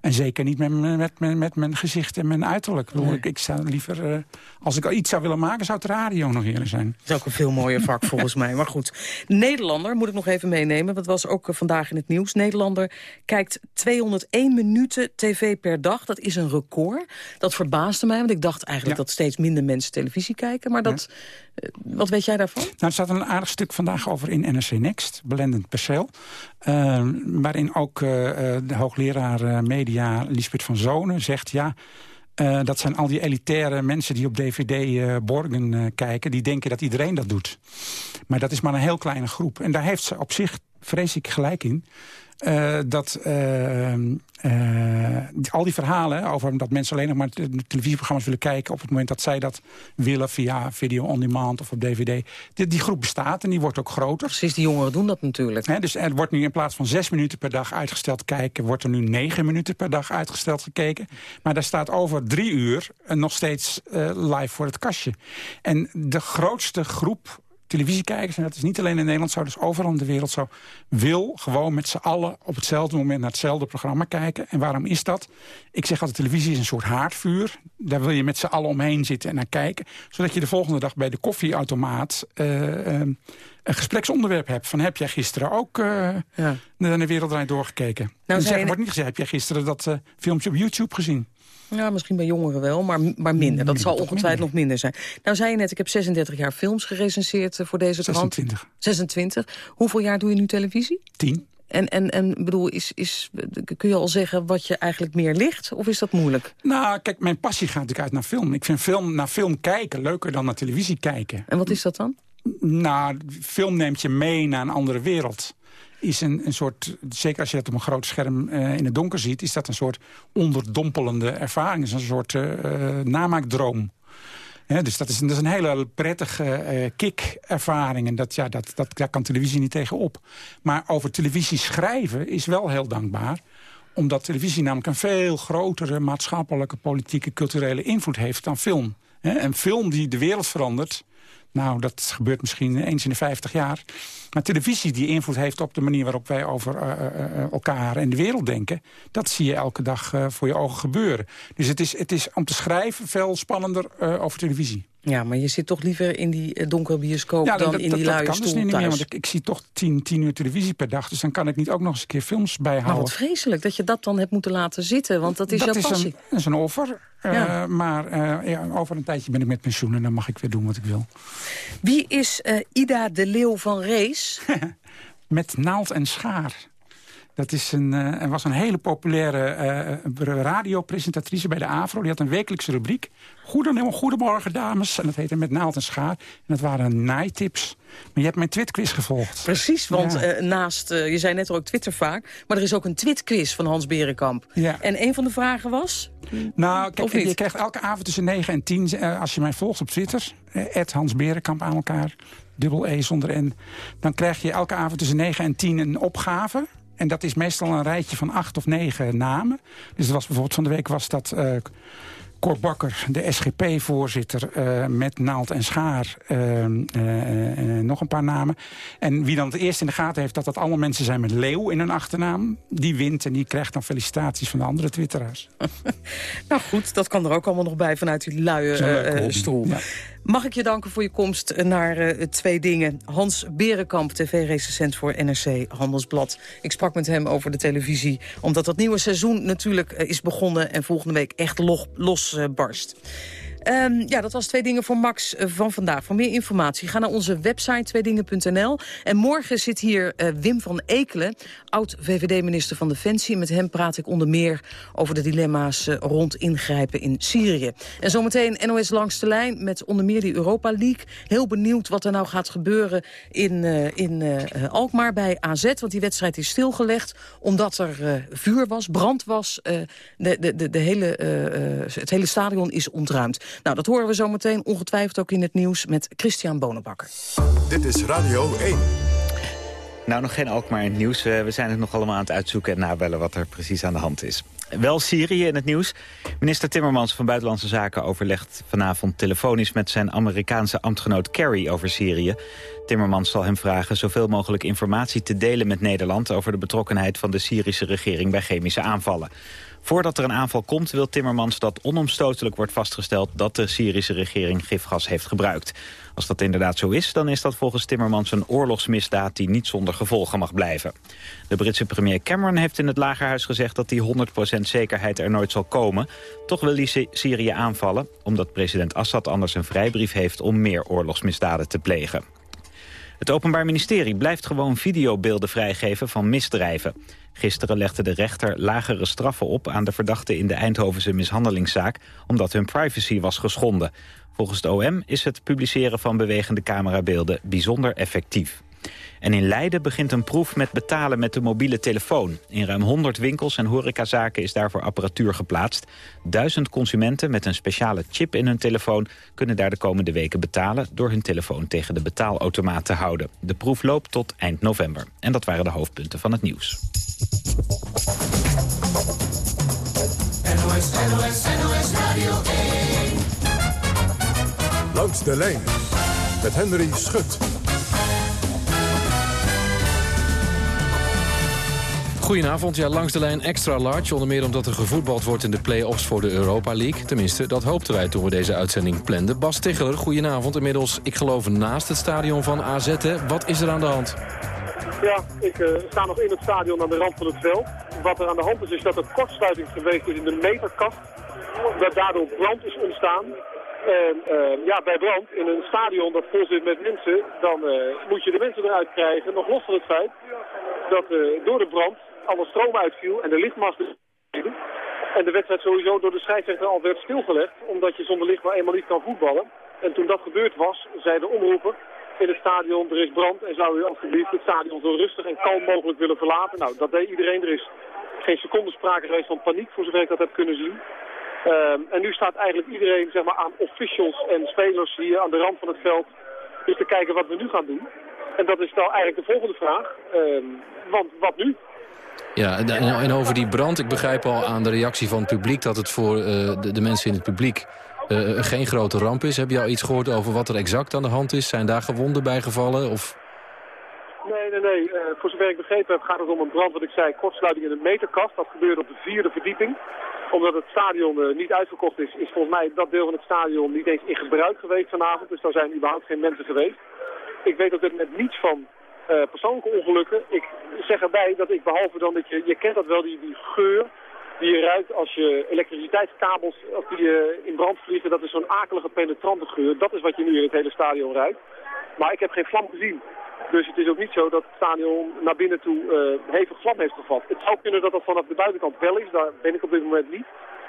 En zeker niet met, met, met, met mijn gezicht en mijn uiterlijk. Ik, ik zou liever, uh, als ik iets zou willen maken, zou het radio nog eerder zijn. Dat is ook een veel mooier vak [LAUGHS] volgens mij. Maar goed, Nederlander moet ik nog even meenemen. Dat was ook eh, vandaag in het nieuws. Nederlander kijkt 201 minuten tv per dag. Dat is een record. Dat verbaasde mij, want ik dacht eigenlijk dat steeds minder mensen televisie kijken. Maar dat, wat weet jij daarvan? Nou, er staat een aardig stuk vandaag over in NRC Next. Belendend perceel. Uh, waarin ook de hoogleraar media Lisbeth van Zonen, zegt... ja, dat zijn al die elitaire mensen die op DVD-borgen kijken... die denken dat iedereen dat doet. Maar dat is maar een heel kleine groep. En daar heeft ze op zich, vrees ik, gelijk in... Uh, dat uh, uh, al die verhalen over dat mensen alleen nog maar televisieprogramma's willen kijken... op het moment dat zij dat willen via video on demand of op dvd. Die, die groep bestaat en die wordt ook groter. Precies, die jongeren doen dat natuurlijk. He, dus er wordt nu in plaats van zes minuten per dag uitgesteld kijken... wordt er nu negen minuten per dag uitgesteld gekeken. Maar daar staat over drie uur nog steeds live voor het kastje. En de grootste groep televisiekijkers, en dat is niet alleen in Nederland zo, dus overal in de wereld zo, wil gewoon met z'n allen op hetzelfde moment naar hetzelfde programma kijken. En waarom is dat? Ik zeg altijd, televisie is een soort haardvuur. Daar wil je met z'n allen omheen zitten en naar kijken. Zodat je de volgende dag bij de koffieautomaat uh, uh, een gespreksonderwerp hebt. Van heb jij gisteren ook uh, ja. naar de Wereldrijd doorgekeken? Nou, zeg, wordt niet gezegd, heb jij gisteren dat filmpje op YouTube gezien? Ja, misschien bij jongeren wel, maar, maar minder. Dat zal ongetwijfeld nog minder zijn. Nou zei je net, ik heb 36 jaar films gerecenseerd eh, voor deze 26. krant. 26. Hoeveel jaar doe je nu televisie? 10. En, en, en bedoel, is, is, kun je al zeggen wat je eigenlijk meer ligt? Of is dat moeilijk? Nou, kijk, mijn passie gaat natuurlijk uit naar film. Ik vind film, naar film kijken leuker dan naar televisie kijken. En wat is dat dan? Nou, film neemt je mee naar een andere wereld is een, een soort, zeker als je dat op een groot scherm uh, in het donker ziet... is dat een soort onderdompelende ervaring. is een soort uh, namaakdroom. dus dat is, dat is een hele prettige uh, kick-ervaring. En dat, ja, dat, dat, daar kan televisie niet tegenop. Maar over televisie schrijven is wel heel dankbaar omdat televisie namelijk een veel grotere maatschappelijke, politieke, culturele invloed heeft dan film. een film die de wereld verandert, nou, dat gebeurt misschien eens in de 50 jaar. Maar televisie die invloed heeft op de manier waarop wij over uh, uh, elkaar en de wereld denken... dat zie je elke dag voor je ogen gebeuren. Dus het is, het is om te schrijven veel spannender over televisie. Ja, maar je zit toch liever in die donkere bioscoop ja, dan in die luie dat kan dus niet meer, want ik, ik, zie toch tien, tien uur televisie per dag. Dus dan kan ik niet ook nog eens een keer films bijhouden. Maar wat vreselijk dat je dat dan hebt moeten laten zitten, want dat is dat jouw passie. Een, dat is een offer. Ja. maar ja, over een tijdje ben ik met pensioen en dan mag ik weer doen wat ik wil. Wie is Ida de Leeuw van Rees? [LAUGHS] Met naald en schaar. Dat is een, uh, was een hele populaire uh, radiopresentatrice bij de AVRO. Die had een wekelijkse rubriek. Goedemorgen, goedemorgen dames. En dat heette Met naald en schaar. En dat waren naaitips. Maar je hebt mijn Twitquiz gevolgd. Precies, want ja. naast, je zei net ook Twitter vaak... maar er is ook een Twitquiz van Hans Berenkamp. Ja. En een van de vragen was... Nou, kijk, je krijgt elke avond tussen 9 en 10... als je mij volgt op Twitter, Hans Berenkamp aan elkaar dubbel E zonder N. Dan krijg je elke avond tussen 9 en 10 een opgave. En dat is meestal een rijtje van acht of negen namen. Dus dat was bijvoorbeeld van de week was dat... Uh, Cor Bakker, de SGP-voorzitter, uh, met naald en schaar. Uh, uh, nog een paar namen. En wie dan het eerst in de gaten heeft dat dat allemaal mensen zijn met leeuw in hun achternaam... die wint en die krijgt dan felicitaties van de andere twitteraars. [LAUGHS] nou goed, dat kan er ook allemaal nog bij vanuit die luie stoel. Ja. Mag ik je danken voor je komst naar uh, Twee Dingen. Hans Berenkamp, tv-recensent voor NRC Handelsblad. Ik sprak met hem over de televisie, omdat dat nieuwe seizoen natuurlijk uh, is begonnen... en volgende week echt losbarst. Uh, Um, ja, dat was Twee Dingen voor Max uh, van vandaag. Voor meer informatie ga naar onze website tweedingen.nl. En morgen zit hier uh, Wim van Ekelen, oud-VVD-minister van Defensie. Met hem praat ik onder meer over de dilemma's uh, rond ingrijpen in Syrië. En zometeen NOS langs de lijn met onder meer die Europa League. Heel benieuwd wat er nou gaat gebeuren in, in Alkmaar bij AZ. Want die wedstrijd is stilgelegd omdat er vuur was, brand was. de, de, de hele, het hele stadion is ontruimd. Nou, dat horen we zometeen ongetwijfeld ook in het nieuws met Christian Bonenbakker. Dit is Radio 1. Nou, nog geen Alkmaar in het nieuws. we zijn het nog allemaal aan het uitzoeken en nabellen wat er precies aan de hand is. Wel Syrië in het nieuws. Minister Timmermans van Buitenlandse Zaken overlegt vanavond telefonisch met zijn Amerikaanse ambtgenoot Kerry over Syrië. Timmermans zal hem vragen zoveel mogelijk informatie te delen met Nederland over de betrokkenheid van de Syrische regering bij chemische aanvallen. Voordat er een aanval komt wil Timmermans dat onomstotelijk wordt vastgesteld dat de Syrische regering gifgas heeft gebruikt. Als dat inderdaad zo is, dan is dat volgens Timmermans een oorlogsmisdaad die niet zonder gevolgen mag blijven. De Britse premier Cameron heeft in het Lagerhuis gezegd dat die 100% zekerheid er nooit zal komen. Toch wil hij Syrië aanvallen, omdat president Assad anders een vrijbrief heeft om meer oorlogsmisdaden te plegen. Het Openbaar Ministerie blijft gewoon videobeelden vrijgeven van misdrijven. Gisteren legde de rechter lagere straffen op aan de verdachten in de Eindhovense mishandelingszaak, omdat hun privacy was geschonden. Volgens de OM is het publiceren van bewegende camerabeelden bijzonder effectief. En in Leiden begint een proef met betalen met de mobiele telefoon. In ruim 100 winkels en horecazaken is daarvoor apparatuur geplaatst. Duizend consumenten met een speciale chip in hun telefoon... kunnen daar de komende weken betalen... door hun telefoon tegen de betaalautomaat te houden. De proef loopt tot eind november. En dat waren de hoofdpunten van het nieuws. NOS, NOS, NOS Radio 1. Langs de lijn met Henry Schut. Goedenavond, ja, langs de lijn extra large. Onder meer omdat er gevoetbald wordt in de play-offs voor de Europa League. Tenminste, dat hoopten wij toen we deze uitzending planden. Bas Tegeler, goedenavond. Inmiddels, ik geloof, naast het stadion van AZ. Hè. Wat is er aan de hand? Ja, ik uh, sta nog in het stadion aan de rand van het veld. Wat er aan de hand is, is dat er kortsluiting geweest is in de meterkast. Dat daardoor brand is ontstaan. En uh, ja, bij brand in een stadion dat vol zit met mensen, dan uh, moet je de mensen eruit krijgen. Nog los van het feit dat door de brand alle stroom uitviel en de lichtmasten en de wedstrijd sowieso door de scheidsrechter al werd stilgelegd, omdat je zonder licht maar eenmaal niet kan voetballen. En toen dat gebeurd was, zei de omroeper in het stadion, er is brand en zou u alsjeblieft het stadion zo rustig en kalm mogelijk willen verlaten. Nou, dat deed iedereen. Er is geen seconde sprake geweest van paniek, voor zover ik dat heb kunnen zien. Um, en nu staat eigenlijk iedereen zeg maar, aan officials en spelers hier aan de rand van het veld dus te kijken wat we nu gaan doen. En dat is dan eigenlijk de volgende vraag. Um, want wat nu? Ja, en over die brand, ik begrijp al aan de reactie van het publiek... dat het voor uh, de, mensen in het publiek uh, geen grote ramp is. Heb je al iets gehoord over wat er exact aan de hand is? Zijn daar gewonden bij gevallen? Of... Nee, nee, nee. Uh, voor zover ik begrepen heb gaat het om een brand, wat ik zei, kortsluiting in een meterkast. Dat gebeurde op de vierde verdieping. Omdat het stadion niet uitverkocht is, is volgens mij dat deel van het stadion niet eens in gebruik geweest vanavond. Dus daar zijn überhaupt geen mensen geweest. Ik weet op dit moment niets van uh, persoonlijke ongelukken. Ik zeg erbij dat ik behalve dan dat je, je kent dat wel, die, die geur die je ruikt als je elektriciteitskabels als die, uh, in brand vliegen. Dat is zo'n akelige penetrante geur. Dat is wat je nu in het hele stadion ruikt. Maar ik heb geen vlam gezien. Dus het is ook niet zo dat het stadion naar binnen toe uh, hevig vlam heeft gevat. Het zou kunnen dat dat vanaf de buitenkant wel is. Daar ben ik op dit moment niet.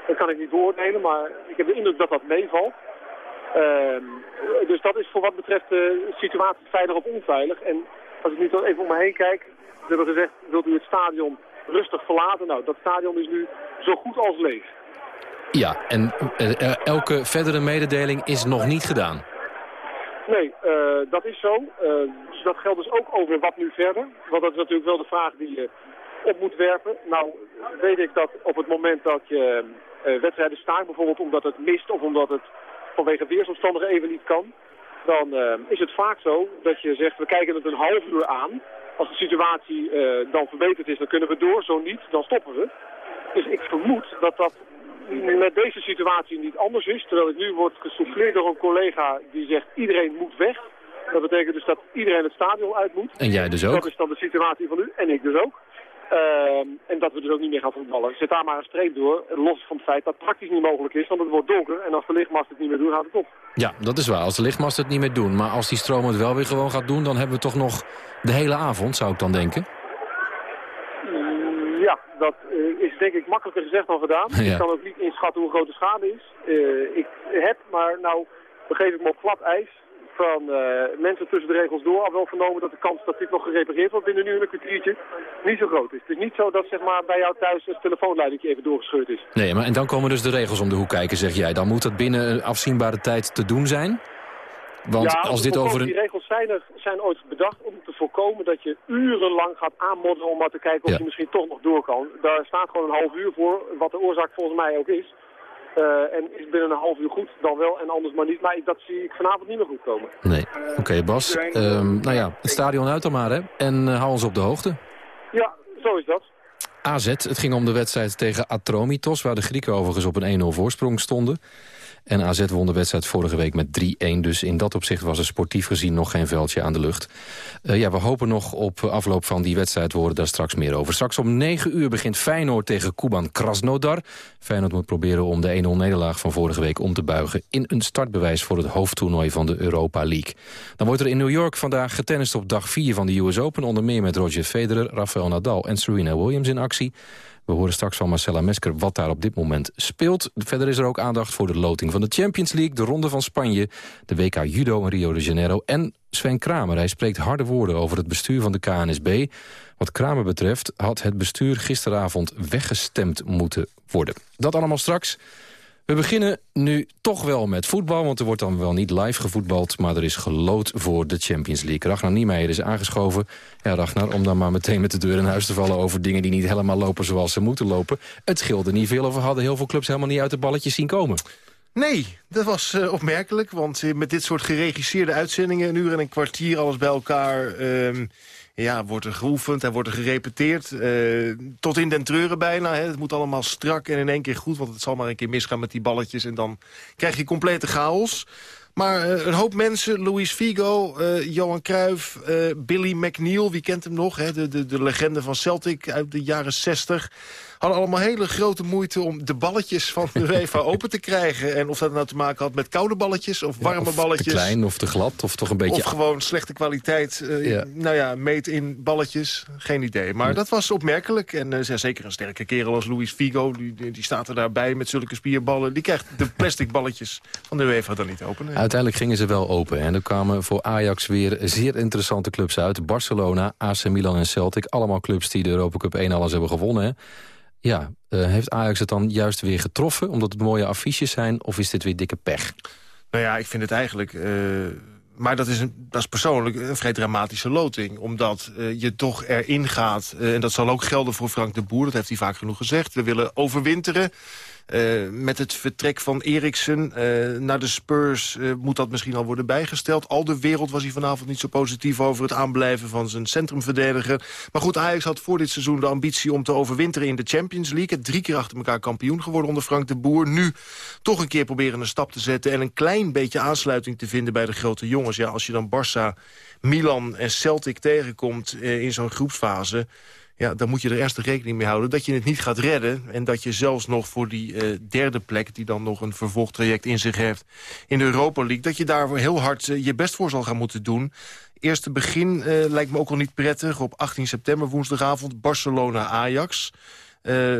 Dat kan ik niet beoordelen, maar ik heb de indruk dat dat meevalt. Ehm, dus dat is voor wat betreft de situatie veilig of onveilig. En als ik nu toch even om me heen kijk, ze hebben gezegd, wilt u het stadion rustig verlaten? Nou, dat stadion is nu zo goed als leeg. Ja, en uh, elke verdere mededeling is nog niet gedaan. Nee, uh, dat is zo. Uh, dat geldt dus ook over wat nu verder. Want dat is natuurlijk wel de vraag die je op moet werpen. Nou, weet ik dat op het moment dat je wedstrijden staat, bijvoorbeeld omdat het mist of omdat het vanwege weersomstandigheden even niet kan, dan is het vaak zo dat je zegt, we kijken het een half uur aan. Als de situatie dan verbeterd is, dan kunnen we door. Zo niet, dan stoppen we. Dus ik vermoed dat dat met deze situatie niet anders is. Terwijl ik nu word gesouffleerd door een collega die zegt iedereen moet weg. Dat betekent dus dat iedereen het stadion uit moet. En jij dus ook? Dat is dan de situatie van u. En ik dus ook. Uh, en dat we dus ook niet meer gaan voetballen. Zet daar maar een streep door, los van het feit dat het praktisch niet mogelijk is, want het wordt donker. En als de lichtmast het niet meer doen, gaat het op. Ja, dat is waar. Als de lichtmast het niet meer doen. Maar als die stroom het wel weer gewoon gaat doen, dan hebben we toch nog de hele avond, zou ik dan denken dat uh, is denk ik makkelijker gezegd dan gedaan. [LAUGHS] Ik kan ook niet inschatten hoe groot de schade is. Uh, ik heb, maar nou begeef ik me op glad ijs van uh, mensen tussen de regels door al wel vernomen dat de kans dat dit nog gerepareerd wordt binnen nu een kwartiertje niet zo groot is. Het is niet zo dat zeg maar, bij jou thuis het telefoonleiding even doorgescheurd is. Nee, maar en dan komen dus de regels om de hoek kijken, zeg jij. Dan moet dat binnen een afzienbare tijd te doen zijn? Want ja, als dit over een... die regels zijn, er, zijn ooit bedacht om te voorkomen dat je urenlang gaat aanmodderen om maar te kijken of je misschien toch nog door kan. Daar staat gewoon een half uur voor, wat de oorzaak volgens mij ook is. Uh, en is binnen een half uur goed, dan wel en anders maar niet. Maar dat zie ik vanavond niet meer goed komen. Nee. Oké, Bas. Um, nou ja, het stadion uit dan maar, hè. En uh, hou ons op de hoogte. Ja, zo is dat. AZ, het ging om de wedstrijd tegen Atromitos... waar de Grieken overigens op een 1-0 voorsprong stonden. En AZ won de wedstrijd vorige week met 3-1. Dus in dat opzicht was er sportief gezien nog geen veldje aan de lucht. Uh, ja, we hopen nog op afloop van die wedstrijd. We horen daar straks meer over. Straks om 9 uur begint Feyenoord tegen Kuban Krasnodar. Feyenoord moet proberen om de 1-0 nederlaag van vorige week om te buigen... in een startbewijs voor het hoofdtoernooi van de Europa League. Dan wordt er in New York vandaag getennist op dag 4 van de US Open... onder meer met Roger Federer, Rafael Nadal en Serena Williams in actie. We horen straks van Marcella Mesker wat daar op dit moment speelt. Verder is er ook aandacht voor de loting van de Champions League... de Ronde van Spanje, de WK Judo in Rio de Janeiro... en Sven Kramer. Hij spreekt harde woorden over het bestuur van de KNSB. Wat Kramer betreft had het bestuur gisteravond weggestemd moeten worden. Dat allemaal straks... We beginnen nu toch wel met voetbal, want er wordt dan wel niet live gevoetbald... maar er is gelood voor de Champions League. Ragnar Niemeyer is aangeschoven. Ja, Ragnar, om dan maar meteen met de deur in huis te vallen... over dingen die niet helemaal lopen zoals ze moeten lopen. Het scheelde niet veel of we hadden heel veel clubs helemaal niet uit de balletjes zien komen. Nee, dat was uh, opmerkelijk, want uh, met dit soort geregisseerde uitzendingen... een uur en een kwartier alles bij elkaar... Uh, ja, wordt er geoefend, er wordt er gerepeteerd. Uh, tot in den treuren bijna. Hè. Het moet allemaal strak en in één keer goed. Want het zal maar een keer misgaan met die balletjes. En dan krijg je complete chaos. Maar uh, een hoop mensen, Luis Figo, uh, Johan Cruijff, Billy McNeil... wie kent hem nog, hè? De, de, de legende van Celtic uit de jaren 60 hadden allemaal hele grote moeite om de balletjes van de [LAUGHS] UEFA open te krijgen. En of dat nou te maken had met koude balletjes of warme of balletjes. te klein of te glad of toch een beetje... Of gewoon slechte kwaliteit. Uh, Nou ja, meet in balletjes. Geen idee. Maar dat was opmerkelijk. En uh, zeker een sterke kerel als Luis Figo, die, die staat er daarbij met zulke spierballen. Die krijgt de plastic balletjes van de UEFA dan niet open. Uiteindelijk gingen ze wel open. En er kwamen voor Ajax weer zeer interessante clubs uit. Barcelona, AC Milan en Celtic. Allemaal clubs die de Europa Cup 1 alles hebben gewonnen. Ja, uh, heeft Ajax het dan juist weer getroffen... omdat het mooie affiches zijn, of is dit weer dikke pech? Nou ja, ik vind het eigenlijk... Uh, maar dat is, een, dat is persoonlijk een vrij dramatische loting. Omdat uh, je toch erin gaat. en dat zal ook gelden voor Frank de Boer. Dat heeft hij vaak genoeg gezegd. We willen overwinteren. Uh, met het vertrek van Eriksen uh, naar de Spurs uh, moet dat misschien al worden bijgesteld. Al de wereld was hij vanavond niet zo positief over het aanblijven van zijn centrumverdediger. Maar goed, Ajax had voor dit seizoen de ambitie om te overwinteren in de Champions League. Drie keer achter elkaar kampioen geworden onder Frank de Boer. Nu toch een keer proberen een stap te zetten en een klein beetje aansluiting te vinden bij de grote jongens. Ja, als je dan Barça, Milan en Celtic tegenkomt in zo'n groepsfase Ja, dan moet je er ernstig rekening mee houden dat je het niet gaat redden. En dat je zelfs nog voor die uh, derde plek, die dan nog een vervolgtraject in zich heeft... in de Europa League, dat je daar heel hard uh, je best voor zal gaan moeten doen. Eerste begin uh, lijkt me ook al niet prettig. Op 18 september woensdagavond Barcelona-Ajax...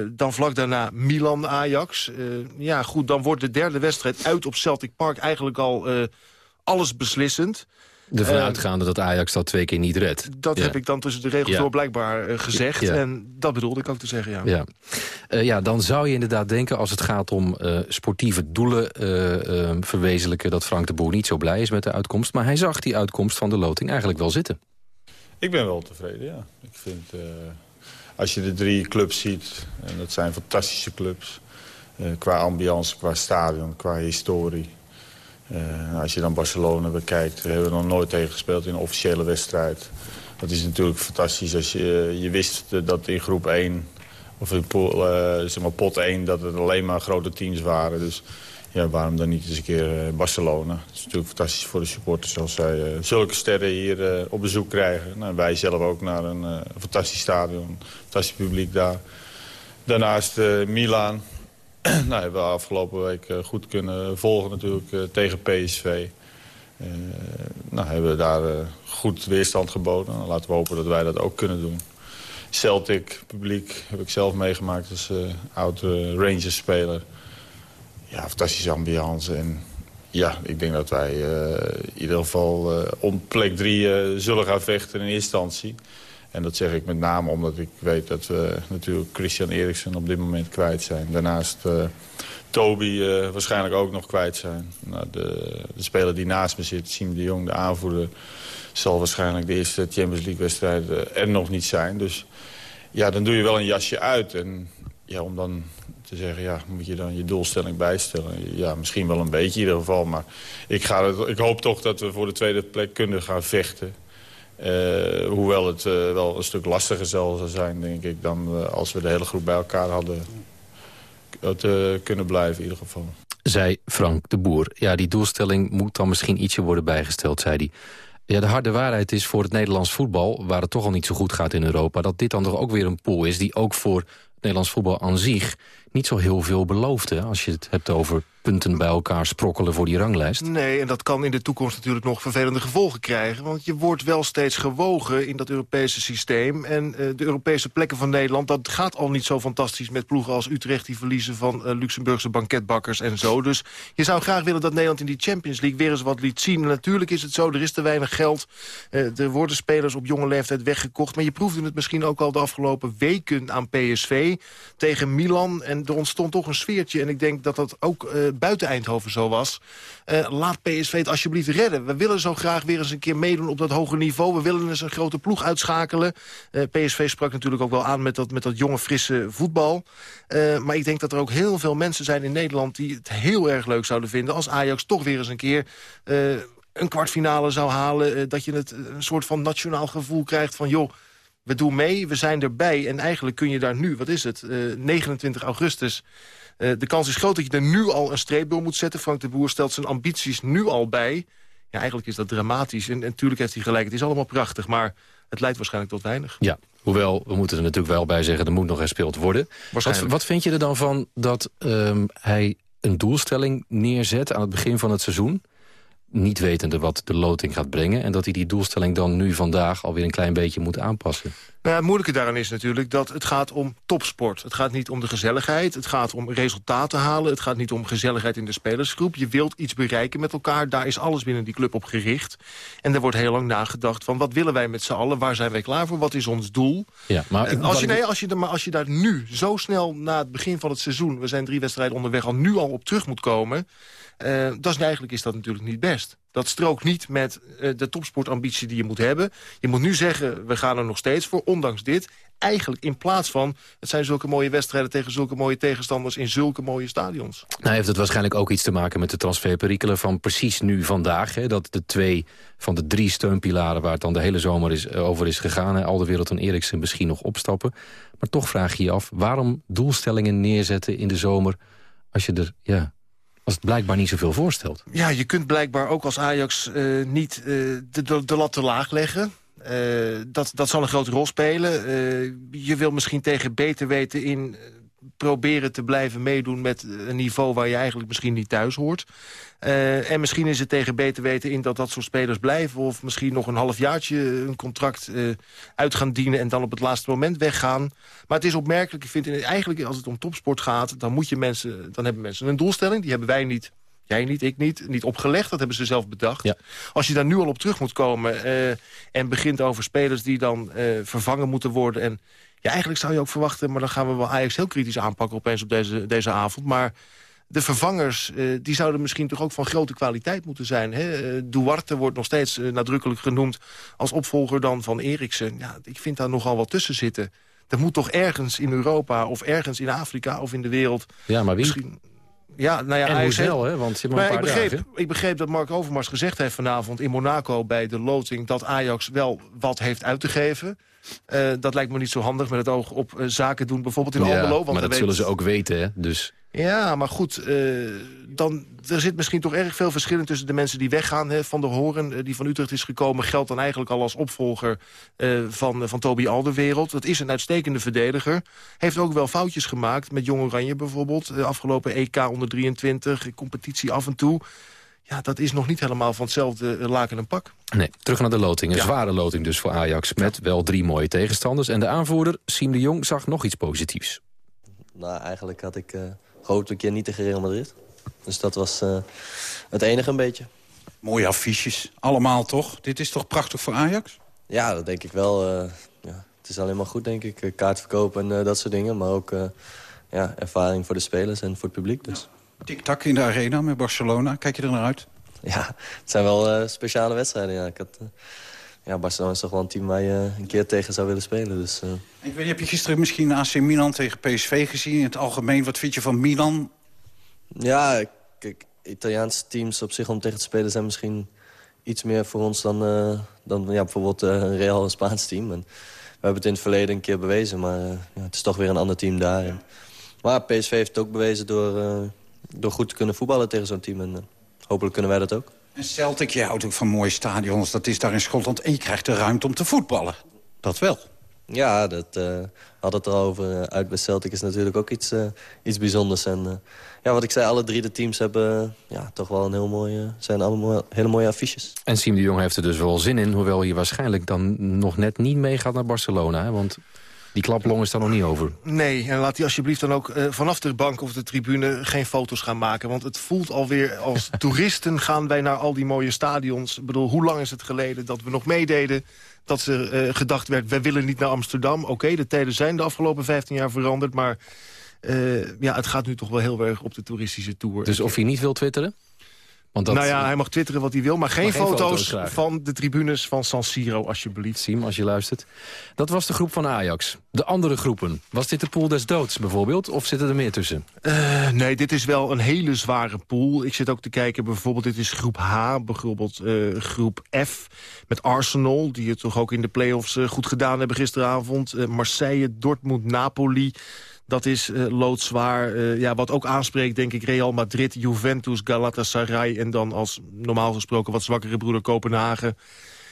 Dan vlak daarna Milan-Ajax. Ja, goed, dan wordt de derde wedstrijd uit op Celtic Park eigenlijk al alles beslissend. Ervan uitgaande dat Ajax dat twee keer niet redt. Dat ja. heb ik dan tussen de regels Ja. door blijkbaar gezegd. Ja. En dat bedoelde ik ook te zeggen, ja. Ja. Eh, ja, dan zou je inderdaad denken als het gaat om eh, sportieve doelen eh, eh, verwezenlijken... dat Frank de Boer niet zo blij is met de uitkomst. Maar hij zag die uitkomst van de loting eigenlijk wel zitten. Ik ben wel tevreden, ja. Ik vind, eh, als je de drie clubs ziet, en dat zijn fantastische clubs... eh, qua ambiance, qua stadion, qua historie. Eh, als je dan Barcelona bekijkt, hebben we nog nooit tegen gespeeld in een officiële wedstrijd. Dat is natuurlijk fantastisch als je, je wist dat in groep 1, of in eh, pot 1, dat het alleen maar grote teams waren. Dus ja, waarom dan niet eens een keer eh, Barcelona? Het is natuurlijk fantastisch voor de supporters als zij zulke sterren hier op bezoek krijgen. Nou, wij zelf ook naar een fantastisch stadion, fantastisch publiek daar. Daarnaast eh, [CLEARS THROAT] Nou, hebben we afgelopen week eh, goed kunnen volgen natuurlijk eh, tegen PSV. Eh, nou, hebben we daar goed weerstand geboden. Nou, laten we hopen dat wij dat ook kunnen doen. Celtic publiek heb ik zelf meegemaakt als eh oud eh, Rangers-speler. Ja, fantastische ambiance. En ja, ik denk dat wij in ieder geval om plek drie eh, zullen gaan vechten in eerste instantie. En dat zeg ik met name omdat ik weet dat we natuurlijk Christian Eriksen op dit moment kwijt zijn. Daarnaast eh, Toby eh, waarschijnlijk ook nog kwijt zijn. Nou, de, de speler die naast me zit, Siem de Jong, de aanvoerder... zal waarschijnlijk de eerste Champions League wedstrijd eh, er nog niet zijn. Dus ja, dan doe je wel een jasje uit. En ja, om dan te zeggen, ja, moet je dan je doelstelling bijstellen? Ja, misschien wel een beetje in ieder geval. Maar ik, ga het, ik hoop toch dat we voor de tweede plek kunnen gaan vechten. Eh, hoewel het eh, wel een stuk lastiger zal zijn, denk ik... dan eh, als we de hele groep bij elkaar hadden kunnen blijven in ieder geval. Zei Frank de Boer. Ja, die doelstelling moet dan misschien ietsje worden bijgesteld, zei hij. Ja, de harde waarheid is voor het Nederlands voetbal... waar het toch al niet zo goed gaat in Europa... dat dit dan toch ook weer een pool is die ook voor het Nederlands voetbal aan zich... niet zo heel veel belooft, hè, als je het hebt over punten bij elkaar sprokkelen voor die ranglijst. Nee, en dat kan in de toekomst natuurlijk nog vervelende gevolgen krijgen. Want je wordt wel steeds gewogen in dat Europese systeem. En uh, de Europese plekken van Nederland, dat gaat al niet zo fantastisch... met ploegen als Utrecht die verliezen van uh, Luxemburgse banketbakkers en zo. Dus je zou graag willen dat Nederland in die Champions League weer eens wat liet zien. En natuurlijk is het zo, er is te weinig geld. Uh, er worden spelers op jonge leeftijd weggekocht. Maar je proefde het misschien ook al de afgelopen weken aan PSV tegen Milan. En er ontstond toch een sfeertje. En ik denk dat dat ook uh, buiten Eindhoven zo was. Uh, laat PSV het alsjeblieft redden. We willen zo graag weer eens een keer meedoen op dat hoge niveau. We willen eens een grote ploeg uitschakelen. Uh, PSV sprak natuurlijk ook wel aan met dat, met dat jonge, frisse voetbal. Maar ik denk dat er ook heel veel mensen zijn in Nederland... die het heel erg leuk zouden vinden als Ajax toch weer eens een keer... een kwartfinale zou halen. dat je het een soort van nationaal gevoel krijgt van... joh, we doen mee, we zijn erbij. En eigenlijk kun je daar nu, wat is het, 29 augustus... Uh, de kans is groot dat je er nu al een streep door moet zetten. Frank de Boer stelt zijn ambities nu al bij. Ja, eigenlijk is dat dramatisch. En, en natuurlijk heeft hij gelijk, het is allemaal prachtig. Maar het leidt waarschijnlijk tot weinig. Ja, hoewel, we moeten er natuurlijk wel bij zeggen... er moet nog gespeeld worden. Wat, wat vind je er dan van dat um, hij een doelstelling neerzet... aan het begin van het seizoen niet wetende wat de loting gaat brengen... en dat hij die doelstelling dan nu vandaag alweer een klein beetje moet aanpassen? Nou, het moeilijke daaraan is natuurlijk dat het gaat om topsport. Het gaat niet om de gezelligheid, het gaat om resultaten halen... het gaat niet om gezelligheid in de spelersgroep. Je wilt iets bereiken met elkaar, daar is alles binnen die club op gericht. En er wordt heel lang nagedacht van wat willen wij met z'n allen... waar zijn wij klaar voor, wat is ons doel? Ja, maar, en als, je, nee, als, je, maar als je daar nu zo snel na het begin van het seizoen... we zijn drie wedstrijden onderweg, al nu al op terug moet komen... Uh, dat is, eigenlijk is dat natuurlijk niet best. Dat strookt niet met uh, de topsportambitie die je moet hebben. Je moet nu zeggen, we gaan er nog steeds voor, ondanks dit. Eigenlijk in plaats van, het zijn zulke mooie wedstrijden... tegen zulke mooie tegenstanders in zulke mooie stadions. Nou heeft het waarschijnlijk ook iets te maken met de transferperikelen van precies nu vandaag. Hè, dat de twee van de drie steunpilaren waar het dan de hele zomer is, uh, over is gegaan... Hè, Alderwereld en Eriksen misschien nog opstappen. Maar toch vraag je je af, waarom doelstellingen neerzetten in de zomer... als je er, ja, als het blijkbaar niet zoveel voorstelt. Ja, je kunt blijkbaar ook als Ajax uh, niet uh, de, de, lat te laag leggen. dat, dat zal een grote rol spelen. je wil misschien tegen beter weten in proberen te blijven meedoen met een niveau waar je eigenlijk misschien niet thuis hoort. Uh, en misschien is het tegen beter weten in dat dat soort spelers blijven... of misschien nog een halfjaartje een contract uh, uit gaan dienen... en dan op het laatste moment weggaan. Maar het is opmerkelijk, ik vind eigenlijk als het om topsport gaat... dan, moet je mensen, dan hebben mensen een doelstelling, die hebben wij niet... Jij niet, ik niet, niet opgelegd. Dat hebben ze zelf bedacht. Ja. Als je daar nu al op terug moet komen... Uh, en begint over spelers die dan vervangen moeten worden... en ja, eigenlijk zou je ook verwachten... maar dan gaan we wel Ajax heel kritisch aanpakken opeens op deze, deze avond. Maar de vervangers, uh, die zouden misschien toch ook van grote kwaliteit moeten zijn. Hè? Uh, Duarte wordt nog steeds uh, nadrukkelijk genoemd als opvolger dan van Eriksen. Ja, ik vind daar nogal wat tussen zitten. Er moet toch ergens in Europa of ergens in Afrika of in de wereld... Ja, maar wie? Misschien, ja, nou ja, en Ajax, wel, hè? Want je maar, maar ik, begreep, ik begreep dat Mark Overmars gezegd heeft vanavond in Monaco bij de loting... dat Ajax wel wat heeft uit te geven... Uh, dat lijkt me niet zo handig met het oog op uh, zaken doen, bijvoorbeeld in ja, Almelo. maar dat zullen ze ook weten, hè? Dus... Ja, maar goed, uh, dan, er zit misschien toch erg veel verschillen tussen de mensen die weggaan. Hè, van de Horen, die van Utrecht is gekomen, geldt dan eigenlijk al als opvolger van, van Toby Alderwereld. Dat is een uitstekende verdediger. Heeft ook wel foutjes gemaakt met Jong Oranje bijvoorbeeld. afgelopen EK onder 23, competitie af en toe ja, dat is nog niet helemaal van hetzelfde laken en pak. Nee, terug naar de loting. Een zware loting dus voor Ajax met wel drie mooie tegenstanders. En de aanvoerder, Siem de Jong, zag nog iets positiefs. Nou, eigenlijk had ik uh, gehoopt een keer niet tegen Real Madrid. Dus dat was uh, het enige een beetje. Mooie affiches, allemaal toch? Dit is toch prachtig voor Ajax? Ja, dat denk ik wel. Uh, ja, het is alleen maar goed, denk ik. Kaartverkoop en dat soort dingen. Maar ook ja, ervaring voor de spelers en voor het publiek. Dus. Tik-tak in de arena met Barcelona. Kijk je er naar uit? Ja, het zijn wel uh, speciale wedstrijden. Ja. Ik had, uh, ja, Barcelona is toch wel een team waar je een keer tegen zou willen spelen. Dus, uh... Ik weet, heb je gisteren misschien AC Milan tegen PSV gezien? In het algemeen, wat vind je van Milan? Ja, kijk, Italiaanse teams op zich om tegen te spelen... zijn misschien iets meer voor ons dan, dan ja, bijvoorbeeld een Real, een Spaans team. En we hebben het in het verleden een keer bewezen, maar ja, het is toch weer een ander team daar. En, maar PSV heeft het ook bewezen door door goed te kunnen voetballen tegen zo'n team. En uh, hopelijk kunnen wij dat ook. En Celtic, je houdt ook van mooie stadions. Dat is daar in Schotland. En je krijgt de ruimte om te voetballen. Dat wel. Ja, dat uh, had het erover. Uh, uit bij Celtic is natuurlijk ook iets, uh, iets bijzonders. En ja, wat ik zei, alle drie de teams hebben ja, toch wel een heel mooie, zijn allemaal hele mooie affiches. En Siem de Jong heeft er dus wel zin in. Hoewel je waarschijnlijk dan nog net niet meegaat naar Barcelona. Hè? Want die klaplong is daar nog niet over. Nee, en laat hij alsjeblieft dan ook uh, vanaf de bank of de tribune geen foto's gaan maken. Want het voelt alweer als [LAUGHS] toeristen gaan wij naar al die mooie stadions. Ik bedoel, hoe lang is het geleden dat we nog meededen? Dat ze uh, gedacht werd, wij willen niet naar Amsterdam. Oké, de tijden zijn de afgelopen 15 jaar veranderd, maar... Uh, ja, het gaat nu toch wel heel erg op de toeristische tour. Dus of je niet wil twitteren? Want dat... Nou ja, hij mag twitteren wat hij wil, maar geen, foto's, van de tribunes van San Siro, alsjeblieft. Siem, als je luistert. Dat was de groep van Ajax. De andere groepen. Was dit de pool des doods bijvoorbeeld, of zitten er meer tussen? Uh, nee, dit is wel een hele zware pool. Ik zit ook te kijken, bijvoorbeeld dit is groep H, bijvoorbeeld uh, groep F... met Arsenal, die het toch ook in de play-offs uh, goed gedaan hebben gisteravond. Marseille, Dortmund, Napoli... Dat is uh, loodzwaar. Uh, ja, wat ook aanspreekt, denk ik, Real Madrid, Juventus, Galatasaray... en dan als normaal gesproken wat zwakkere broeder Kopenhagen.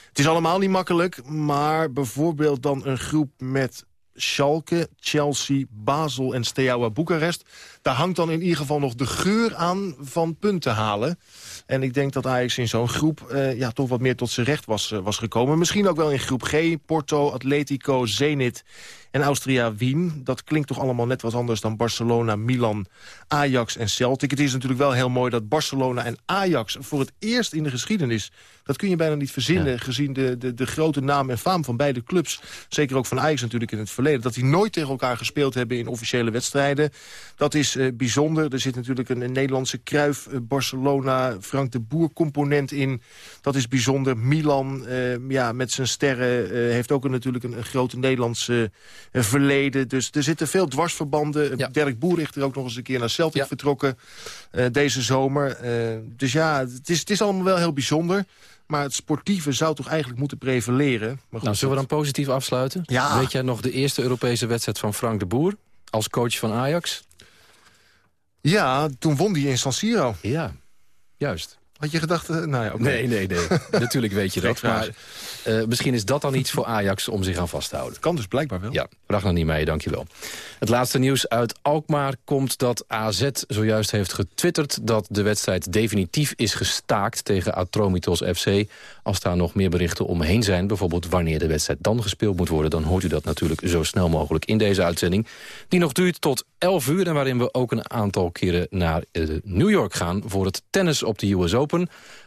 Het is allemaal niet makkelijk, maar bijvoorbeeld dan een groep met Schalke, Chelsea, Basel en Steaua Boekarest. Daar hangt dan in ieder geval nog de geur aan van punten halen. En ik denk dat Ajax in zo'n groep uh, ja, toch wat meer tot zijn recht was, was gekomen. Misschien ook wel in groep G, Porto, Atletico, Zenit en Austria Wien. Dat klinkt toch allemaal net wat anders dan Barcelona, Milan, Ajax en Celtic. Het is natuurlijk wel heel mooi dat Barcelona en Ajax voor het eerst in de geschiedenis... dat kun je bijna niet verzinnen, gezien de, de, de grote naam en faam van beide clubs. Zeker ook van Ajax natuurlijk in het verleden. Dat die nooit tegen elkaar gespeeld hebben in officiële wedstrijden. Dat is uh, bijzonder. Er zit natuurlijk een, een Nederlandse Kruif, uh, Barcelona, Frank de Boer component in. Dat is bijzonder. Milan, uh, ja, met zijn sterren, heeft ook een, natuurlijk een, een grote Nederlandse verleden. Dus er zitten veel dwarsverbanden. Ja. Dirk Boer er ook nog eens een keer naar Celtic vertrokken deze zomer. dus ja, het is, het is allemaal wel heel bijzonder. Maar het sportieve zou toch eigenlijk moeten prevaleren. Maar goed, nou, zullen we dan positief afsluiten? Ja. Weet jij nog de eerste Europese wedstrijd van Frank de Boer... als coach van Ajax? Ja, toen won hij in San Siro. Ja, juist. Had je gedacht... nou ja, okay. Nee, nee, nee. [LAUGHS] Natuurlijk weet je dat. Maar uh, misschien is dat dan iets voor Ajax om zich aan vast te houden. Kan dus blijkbaar wel. Ja, Ragnar Niemeyer, dankjewel. Het laatste nieuws uit Alkmaar komt dat AZ zojuist heeft getwitterd... dat de wedstrijd definitief is gestaakt tegen Atromitos FC. Als daar nog meer berichten omheen zijn, bijvoorbeeld wanneer de wedstrijd dan gespeeld moet worden... dan hoort u dat natuurlijk zo snel mogelijk in deze uitzending. Die nog duurt tot 11 uur en waarin we ook een aantal keren naar uh, New York gaan... voor het tennis op de US Open.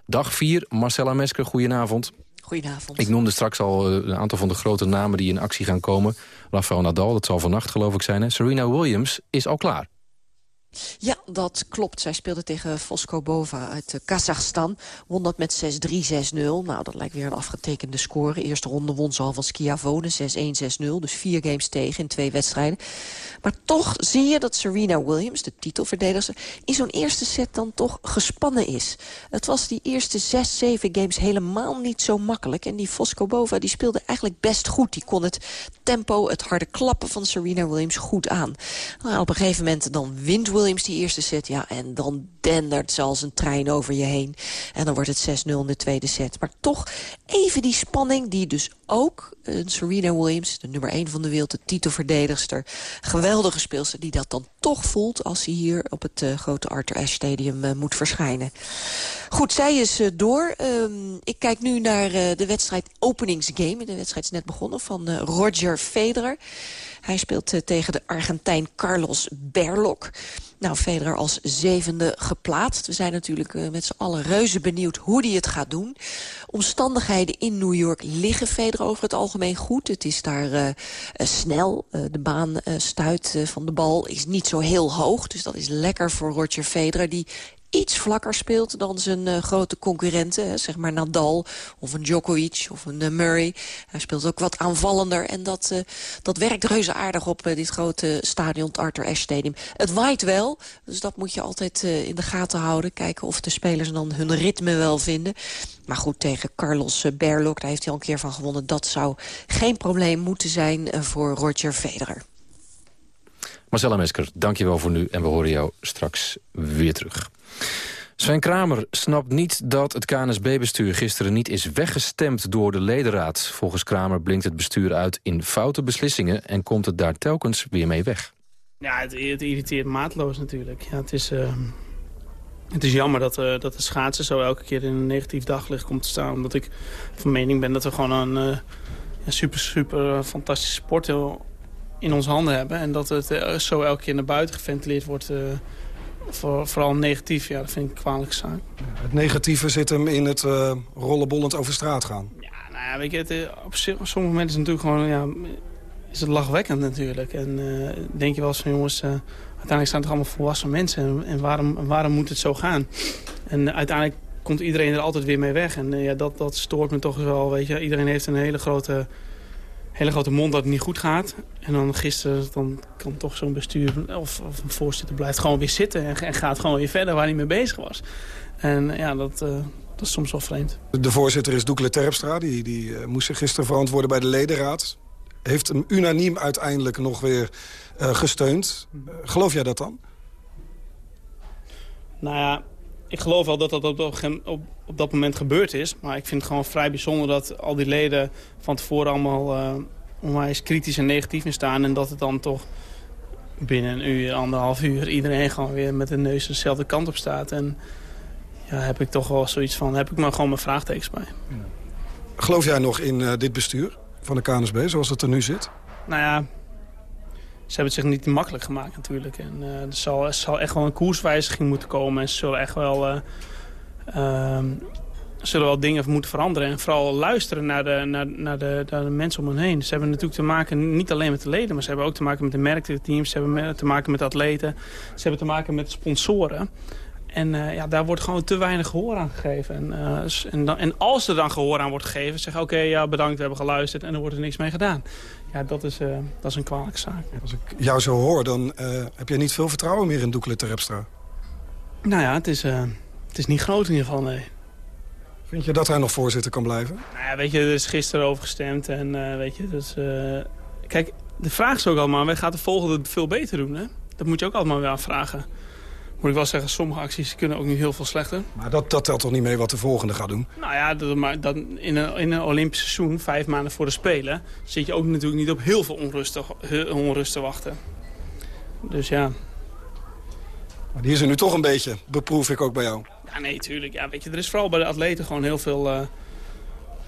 Dag 4, Marcella Mesker, goedenavond. Goedenavond. Ik noemde straks al eh, een aantal van de grote namen die in actie gaan komen. Rafael Nadal, dat zal vannacht geloof ik zijn. Hè? Serena Williams is al klaar. Ja, dat klopt. Zij speelde tegen Bova uit eh, Kazachstan. Won dat met 6-3, 6-0. Nou, dat lijkt weer een afgetekende score. Eerste ronde won ze al van Schiavone, 6-1, 6-0. Dus vier games tegen in twee wedstrijden. Maar toch zie je dat Serena Williams, de titelverdedigster... in zo'n eerste set dan toch gespannen is. Het was die eerste zes, zeven games helemaal niet zo makkelijk. En die Bova die speelde eigenlijk best goed. Die kon het tempo, het harde klappen van Serena Williams goed aan. Nou, op een gegeven moment dan wint Williams die eerste set. Ja, en dan dendert ze een trein over je heen. En dan wordt het 6-0 in de tweede set. Maar toch even die spanning die dus ook uh, Serena Williams... de nummer 1 van de wereld, de titelverdedigster... geweldige speelster die dat dan toch voelt... als hij hier op het uh, grote Arthur Ashe Stadium uh, moet verschijnen. Goed, zij is door. Um, ik kijk nu naar de wedstrijd openingsgame. De wedstrijd is net begonnen van Roger Federer. Hij speelt tegen de Argentijn Carlos Berlok. Nou, Federer als zevende geplaatst. We zijn natuurlijk uh, met z'n allen reuze benieuwd hoe hij het gaat doen. Omstandigheden in New York liggen Federer over het algemeen goed. Het is daar uh, snel. De baanstuit van de bal is niet zo heel hoog. Dus dat is lekker voor Roger Federer. Die iets vlakker speelt dan zijn uh, grote concurrenten. zeg maar Nadal of een Djokovic of een uh, Murray. Hij speelt ook wat aanvallender. En dat, uh, dat werkt reuze aardig op dit grote stadion, het Arthur Ashe Stadium. Het waait wel, dus dat moet je altijd in de gaten houden. Kijken of de spelers dan hun ritme wel vinden. Maar goed, tegen Carlos Berlok, daar heeft hij al een keer van gewonnen. Dat zou geen probleem moeten zijn voor Roger Federer. Marcella Mesker, dankjewel voor nu en we horen jou straks weer terug. Sven Kramer snapt niet dat het KNSB-bestuur gisteren niet is weggestemd door de ledenraad. Volgens Kramer blinkt het bestuur uit in foute beslissingen en komt het daar telkens weer mee weg. Ja, het, irriteert maatloos natuurlijk. Ja, het, is, uh, het is jammer dat, uh, dat de schaatsen zo elke keer in een negatief daglicht komt te staan. Omdat ik van mening ben dat we gewoon een uh, super, super fantastische sport in onze handen hebben. En dat het zo elke keer naar buiten geventileerd wordt voor, vooral negatief, ja, dat vind ik een kwalijke zaak. Het negatieve zit hem in het uh, rollenbollend over straat gaan. Ja, nou ja, weet je, het, eh, op, sommige momenten is het natuurlijk gewoon, ja, is het lachwekkend natuurlijk. En uh, denk je wel eens van jongens, uh, uiteindelijk staan het allemaal volwassen mensen. En, en, waarom, waarom moet het zo gaan? En uiteindelijk komt iedereen er altijd weer mee weg. En ja, dat, dat stoort me toch wel, weet je. Iedereen heeft een hele grote hele grote mond dat het niet goed gaat. En dan gisteren dan kan toch zo'n bestuur of, of, een voorzitter blijft gewoon weer zitten... En, en, gaat gewoon weer verder waar hij mee bezig was. En ja, dat, uh, dat is soms wel vreemd. De voorzitter is Doekle Terpstra. Die, die uh, moest zich gisteren verantwoorden bij de ledenraad. Heeft hem unaniem uiteindelijk nog weer uh, gesteund. geloof jij dat dan? Nou ja, ik geloof wel dat dat op, op, op, dat moment gebeurd is. Maar ik vind het gewoon vrij bijzonder dat al die leden van tevoren allemaal uh, onwijs kritisch en negatief in staan. En dat het dan toch binnen een uur, anderhalf uur iedereen gewoon weer met de neus dezelfde kant op staat. En ja, heb ik toch wel zoiets van, heb ik maar gewoon mijn vraagtekens bij. Geloof jij nog in uh, dit bestuur van de KNSB zoals het er nu zit? Nou ja, ze hebben het zich niet makkelijk gemaakt natuurlijk. En uh, er, zal, zal echt wel een koerswijziging moeten komen. En ze zullen echt wel, uh, uh, zullen wel dingen moeten veranderen. En vooral luisteren naar de, naar, naar, de, naar de mensen om hen heen. Ze hebben natuurlijk te maken niet alleen met de leden... maar ze hebben ook te maken met de merkteams. Ze hebben te maken met atleten. Ze hebben te maken met sponsoren. En uh, ja, daar wordt gewoon te weinig gehoor aan gegeven. En, en, en, als er dan gehoor aan wordt gegeven, zeggen oké, ja, bedankt, we hebben geluisterd en er wordt er niks mee gedaan. Ja, dat is, uh, dat is een kwalijke zaak. Als ik jou zo hoor, dan heb jij niet veel vertrouwen meer in Doekle Terpstra. Nou ja, het is, het is niet groot in ieder geval, nee. Vind je dat hij nog voorzitter kan blijven? Nou ja, weet je, er is gisteren over gestemd en weet je, dus... kijk, de vraag is ook allemaal, wij gaan de volgende veel beter doen, hè? Dat moet je ook allemaal weer afvragen. Moet ik wel zeggen, sommige acties kunnen ook niet heel veel slechter. Maar dat, dat telt toch niet mee wat de volgende gaat doen? Nou ja, dat, maar dat, in, een, in een Olympisch seizoen, vijf maanden voor de Spelen... zit je ook natuurlijk niet op heel veel onrust te, onrust te wachten. Dus ja. Maar die is er nu toch een beetje, beproef ik ook bij jou. Ja, nee, tuurlijk. Ja, weet je, er is vooral bij de atleten gewoon heel veel uh,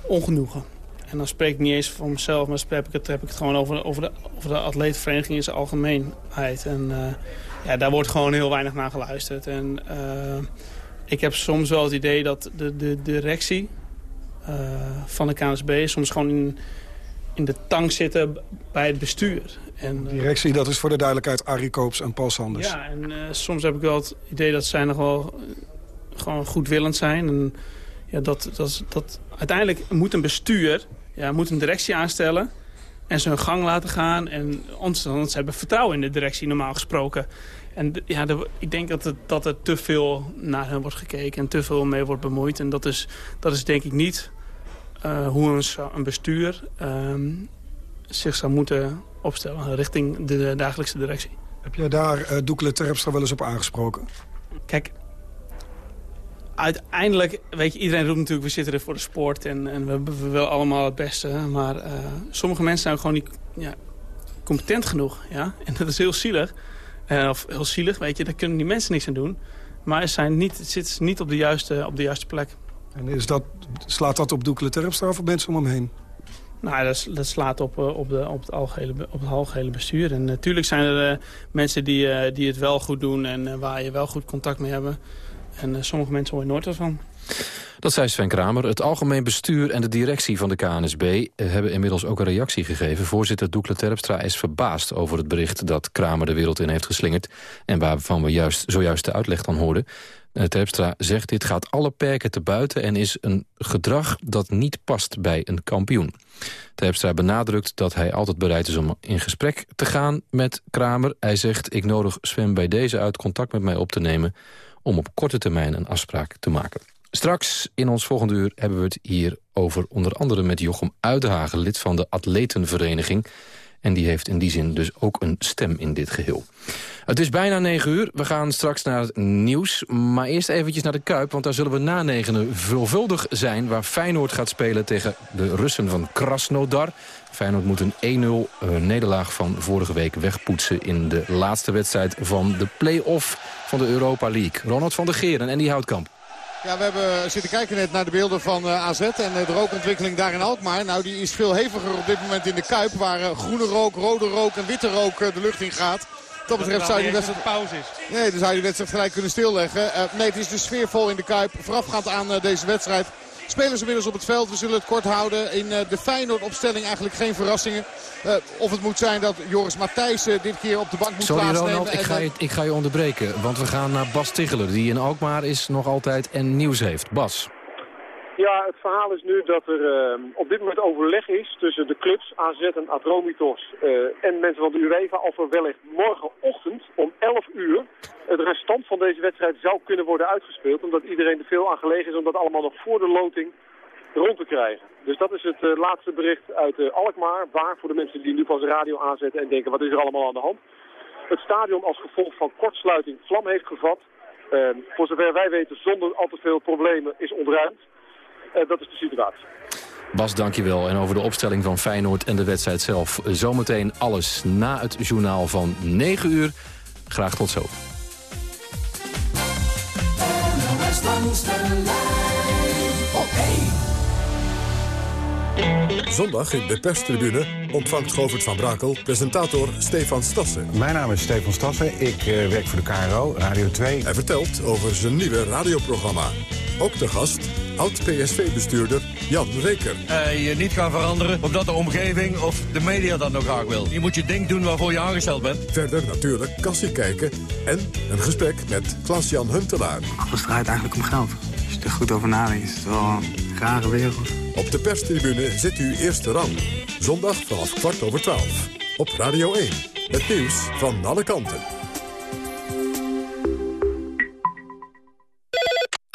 ongenoegen. En dan spreek ik niet eens voor mezelf, maar heb ik het, heb ik het gewoon over, over, de, over de atleetvereniging in zijn algemeenheid. En uh, ja, daar wordt gewoon heel weinig naar geluisterd. En uh, ik heb soms wel het idee dat de, de, de directie uh, van de KNSB soms gewoon in, in de tang zitten bij het bestuur. En, directie, dat is voor de duidelijkheid Arie Koops en Paul Sanders. Ja, en soms heb ik wel het idee dat zij nog wel gewoon goedwillend zijn. En ja, dat, dat, dat, uiteindelijk moet een bestuur ja, moet een directie aanstellen en ze hun gang laten gaan. En ons, ze hebben vertrouwen in de directie normaal gesproken. En ja, ik denk dat, het, dat er te veel naar hen wordt gekeken en te veel mee wordt bemoeid. En dat is, dat is denk ik niet uh, hoe een, een bestuur um, zich zou moeten opstellen richting de, dagelijkse directie. Heb jij daar uh, Doekele Terpstra wel eens op aangesproken? Kijk, uiteindelijk, weet je, iedereen roept natuurlijk, we zitten er voor de sport en, en we, we willen allemaal het beste. Maar uh, sommige mensen zijn gewoon niet ja, competent genoeg. Ja? En dat is heel zielig. Uh, of heel zielig, weet je, daar kunnen die mensen niks aan doen. Maar ze zijn niet, zitten niet op de juiste, op de juiste plek. En is dat, slaat dat op Doekele Terpstra of op mensen om hem heen? Nou, dat, dat slaat op, eh, op, de, op, het algehele, op het algehele bestuur. En natuurlijk zijn er uh, mensen die, die het wel goed doen en waar je wel goed contact mee hebt. En uh, sommige mensen hoor je nooit ervan. Dat zei Sven Kramer. Het algemeen bestuur en de directie van de KNSB eh, hebben inmiddels ook een reactie gegeven. Voorzitter Doekle Terpstra is verbaasd over het bericht dat Kramer de wereld in heeft geslingerd. En waarvan we juist, zojuist de uitleg dan hoorden. Eh, Terpstra zegt dit gaat alle perken te buiten en is een gedrag dat niet past bij een kampioen. Terpstra benadrukt dat hij altijd bereid is om in gesprek te gaan met Kramer. Hij zegt ik nodig Sven bij deze uit contact met mij op te nemen om op korte termijn een afspraak te maken. Straks in ons volgende uur hebben we het hier over onder andere met Jochem Uitenhagen, lid van de Atletenvereniging. En die heeft in die zin dus ook een stem in dit geheel. Het is bijna negen uur. We gaan straks naar het nieuws. Maar eerst eventjes naar de Kuip, want daar zullen we na negenen veelvuldig zijn... waar Feyenoord gaat spelen tegen de Russen van Krasnodar. Feyenoord moet een 1-0 uh, nederlaag van vorige week wegpoetsen... in de laatste wedstrijd van de play-off van de Europa League. Ronald van der Geren en die Houtkamp. Ja, we hebben zitten kijken net naar de beelden van uh, AZ en de rookontwikkeling daar in Alkmaar. Nou, die is veel heviger op dit moment in de Kuip, waar uh, groene rook, rode rook en witte rook de lucht in gaat. Wat dat betreft zou je die wedstrijd... pauze is. Nee, dan zou je de wedstrijd gelijk kunnen stilleggen. nee, het is dus sfeervol in de Kuip. Voorafgaand aan deze wedstrijd Spelers inmiddels op het veld. We zullen het kort houden. In uh, de Feyenoord-opstelling eigenlijk geen verrassingen. Uh, of het moet zijn dat Joris Matthijssen dit keer op de bank moet Sorry, plaatsnemen. Ronald, ik ga, je, ik ga je onderbreken. Want we gaan naar Bas Tiggeler, die in Alkmaar is nog altijd en nieuws heeft. Bas. Ja, het verhaal is nu dat er uh, op dit moment overleg is tussen de clubs AZ en Adromitos uh, en mensen van de UEFA of er wellicht morgenochtend om 11 uur het restant van deze wedstrijd zou kunnen worden uitgespeeld. Omdat iedereen er veel aan gelegen is om dat allemaal nog voor de loting rond te krijgen. Dus dat is het uh, laatste bericht uit uh, Alkmaar. Waar voor de mensen die nu pas radio aanzetten en denken wat is er allemaal aan de hand. Het stadion als gevolg van kortsluiting vlam heeft gevat. Uh, voor zover wij weten zonder al te veel problemen is ontruimd. Uh, dat is de situatie. Bas, dankjewel. En over de opstelling van Feyenoord en de wedstrijd zelf. Zometeen alles na het journaal van 9 uur. Graag tot zo. Zondag in de perstribune ontvangt Govert van Brakel presentator Stefan Stassen. Mijn naam is Stefan Stassen, ik uh, werk voor de KRO, Radio 2. Hij vertelt over zijn nieuwe radioprogramma. Ook de gast, oud-PSV-bestuurder Jan Reker. Uh, je niet gaan veranderen omdat de omgeving of de media dat nog graag wil. Je moet je ding doen waarvoor je aangesteld bent. Verder natuurlijk kassie kijken en een gesprek met Klaas-Jan Huntelaar. Alles draait eigenlijk om geld. Als je er goed over nadenkt, is het wel een rare wereld. Op de perstribune zit u eerste rang. Zondag vanaf kwart over twaalf. Op Radio 1. Het nieuws van alle kanten.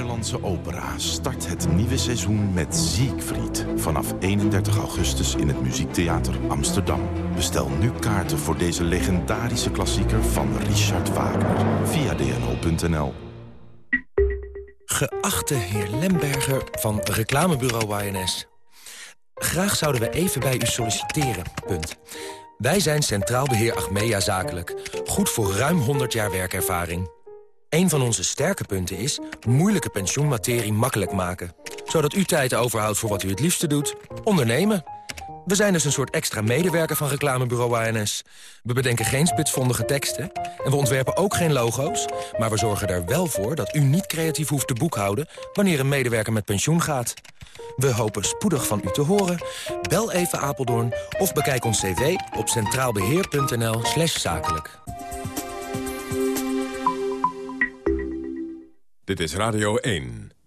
De Nederlandse opera start het nieuwe seizoen met Siegfried. Vanaf 31 augustus in het Muziektheater Amsterdam. Bestel nu kaarten voor deze legendarische klassieker van Richard Wagner. Via dno.nl. Geachte heer Lemberger van reclamebureau YNS. Graag zouden we even bij u solliciteren. Punt. Wij zijn Centraal Beheer Achmea Zakelijk. Goed voor ruim 100 jaar werkervaring. Een van onze sterke punten is moeilijke pensioenmaterie makkelijk maken. Zodat u tijd overhoudt voor wat u het liefste doet. Ondernemen. We zijn dus een soort extra medewerker van reclamebureau ANS. We bedenken geen spitsvondige teksten en we ontwerpen ook geen logo's... maar we zorgen er wel voor dat u niet creatief hoeft te boekhouden... wanneer een medewerker met pensioen gaat. We hopen spoedig van u te horen. Bel even Apeldoorn of bekijk ons cv op centraalbeheer.nl zakelijk. Dit is Radio 1.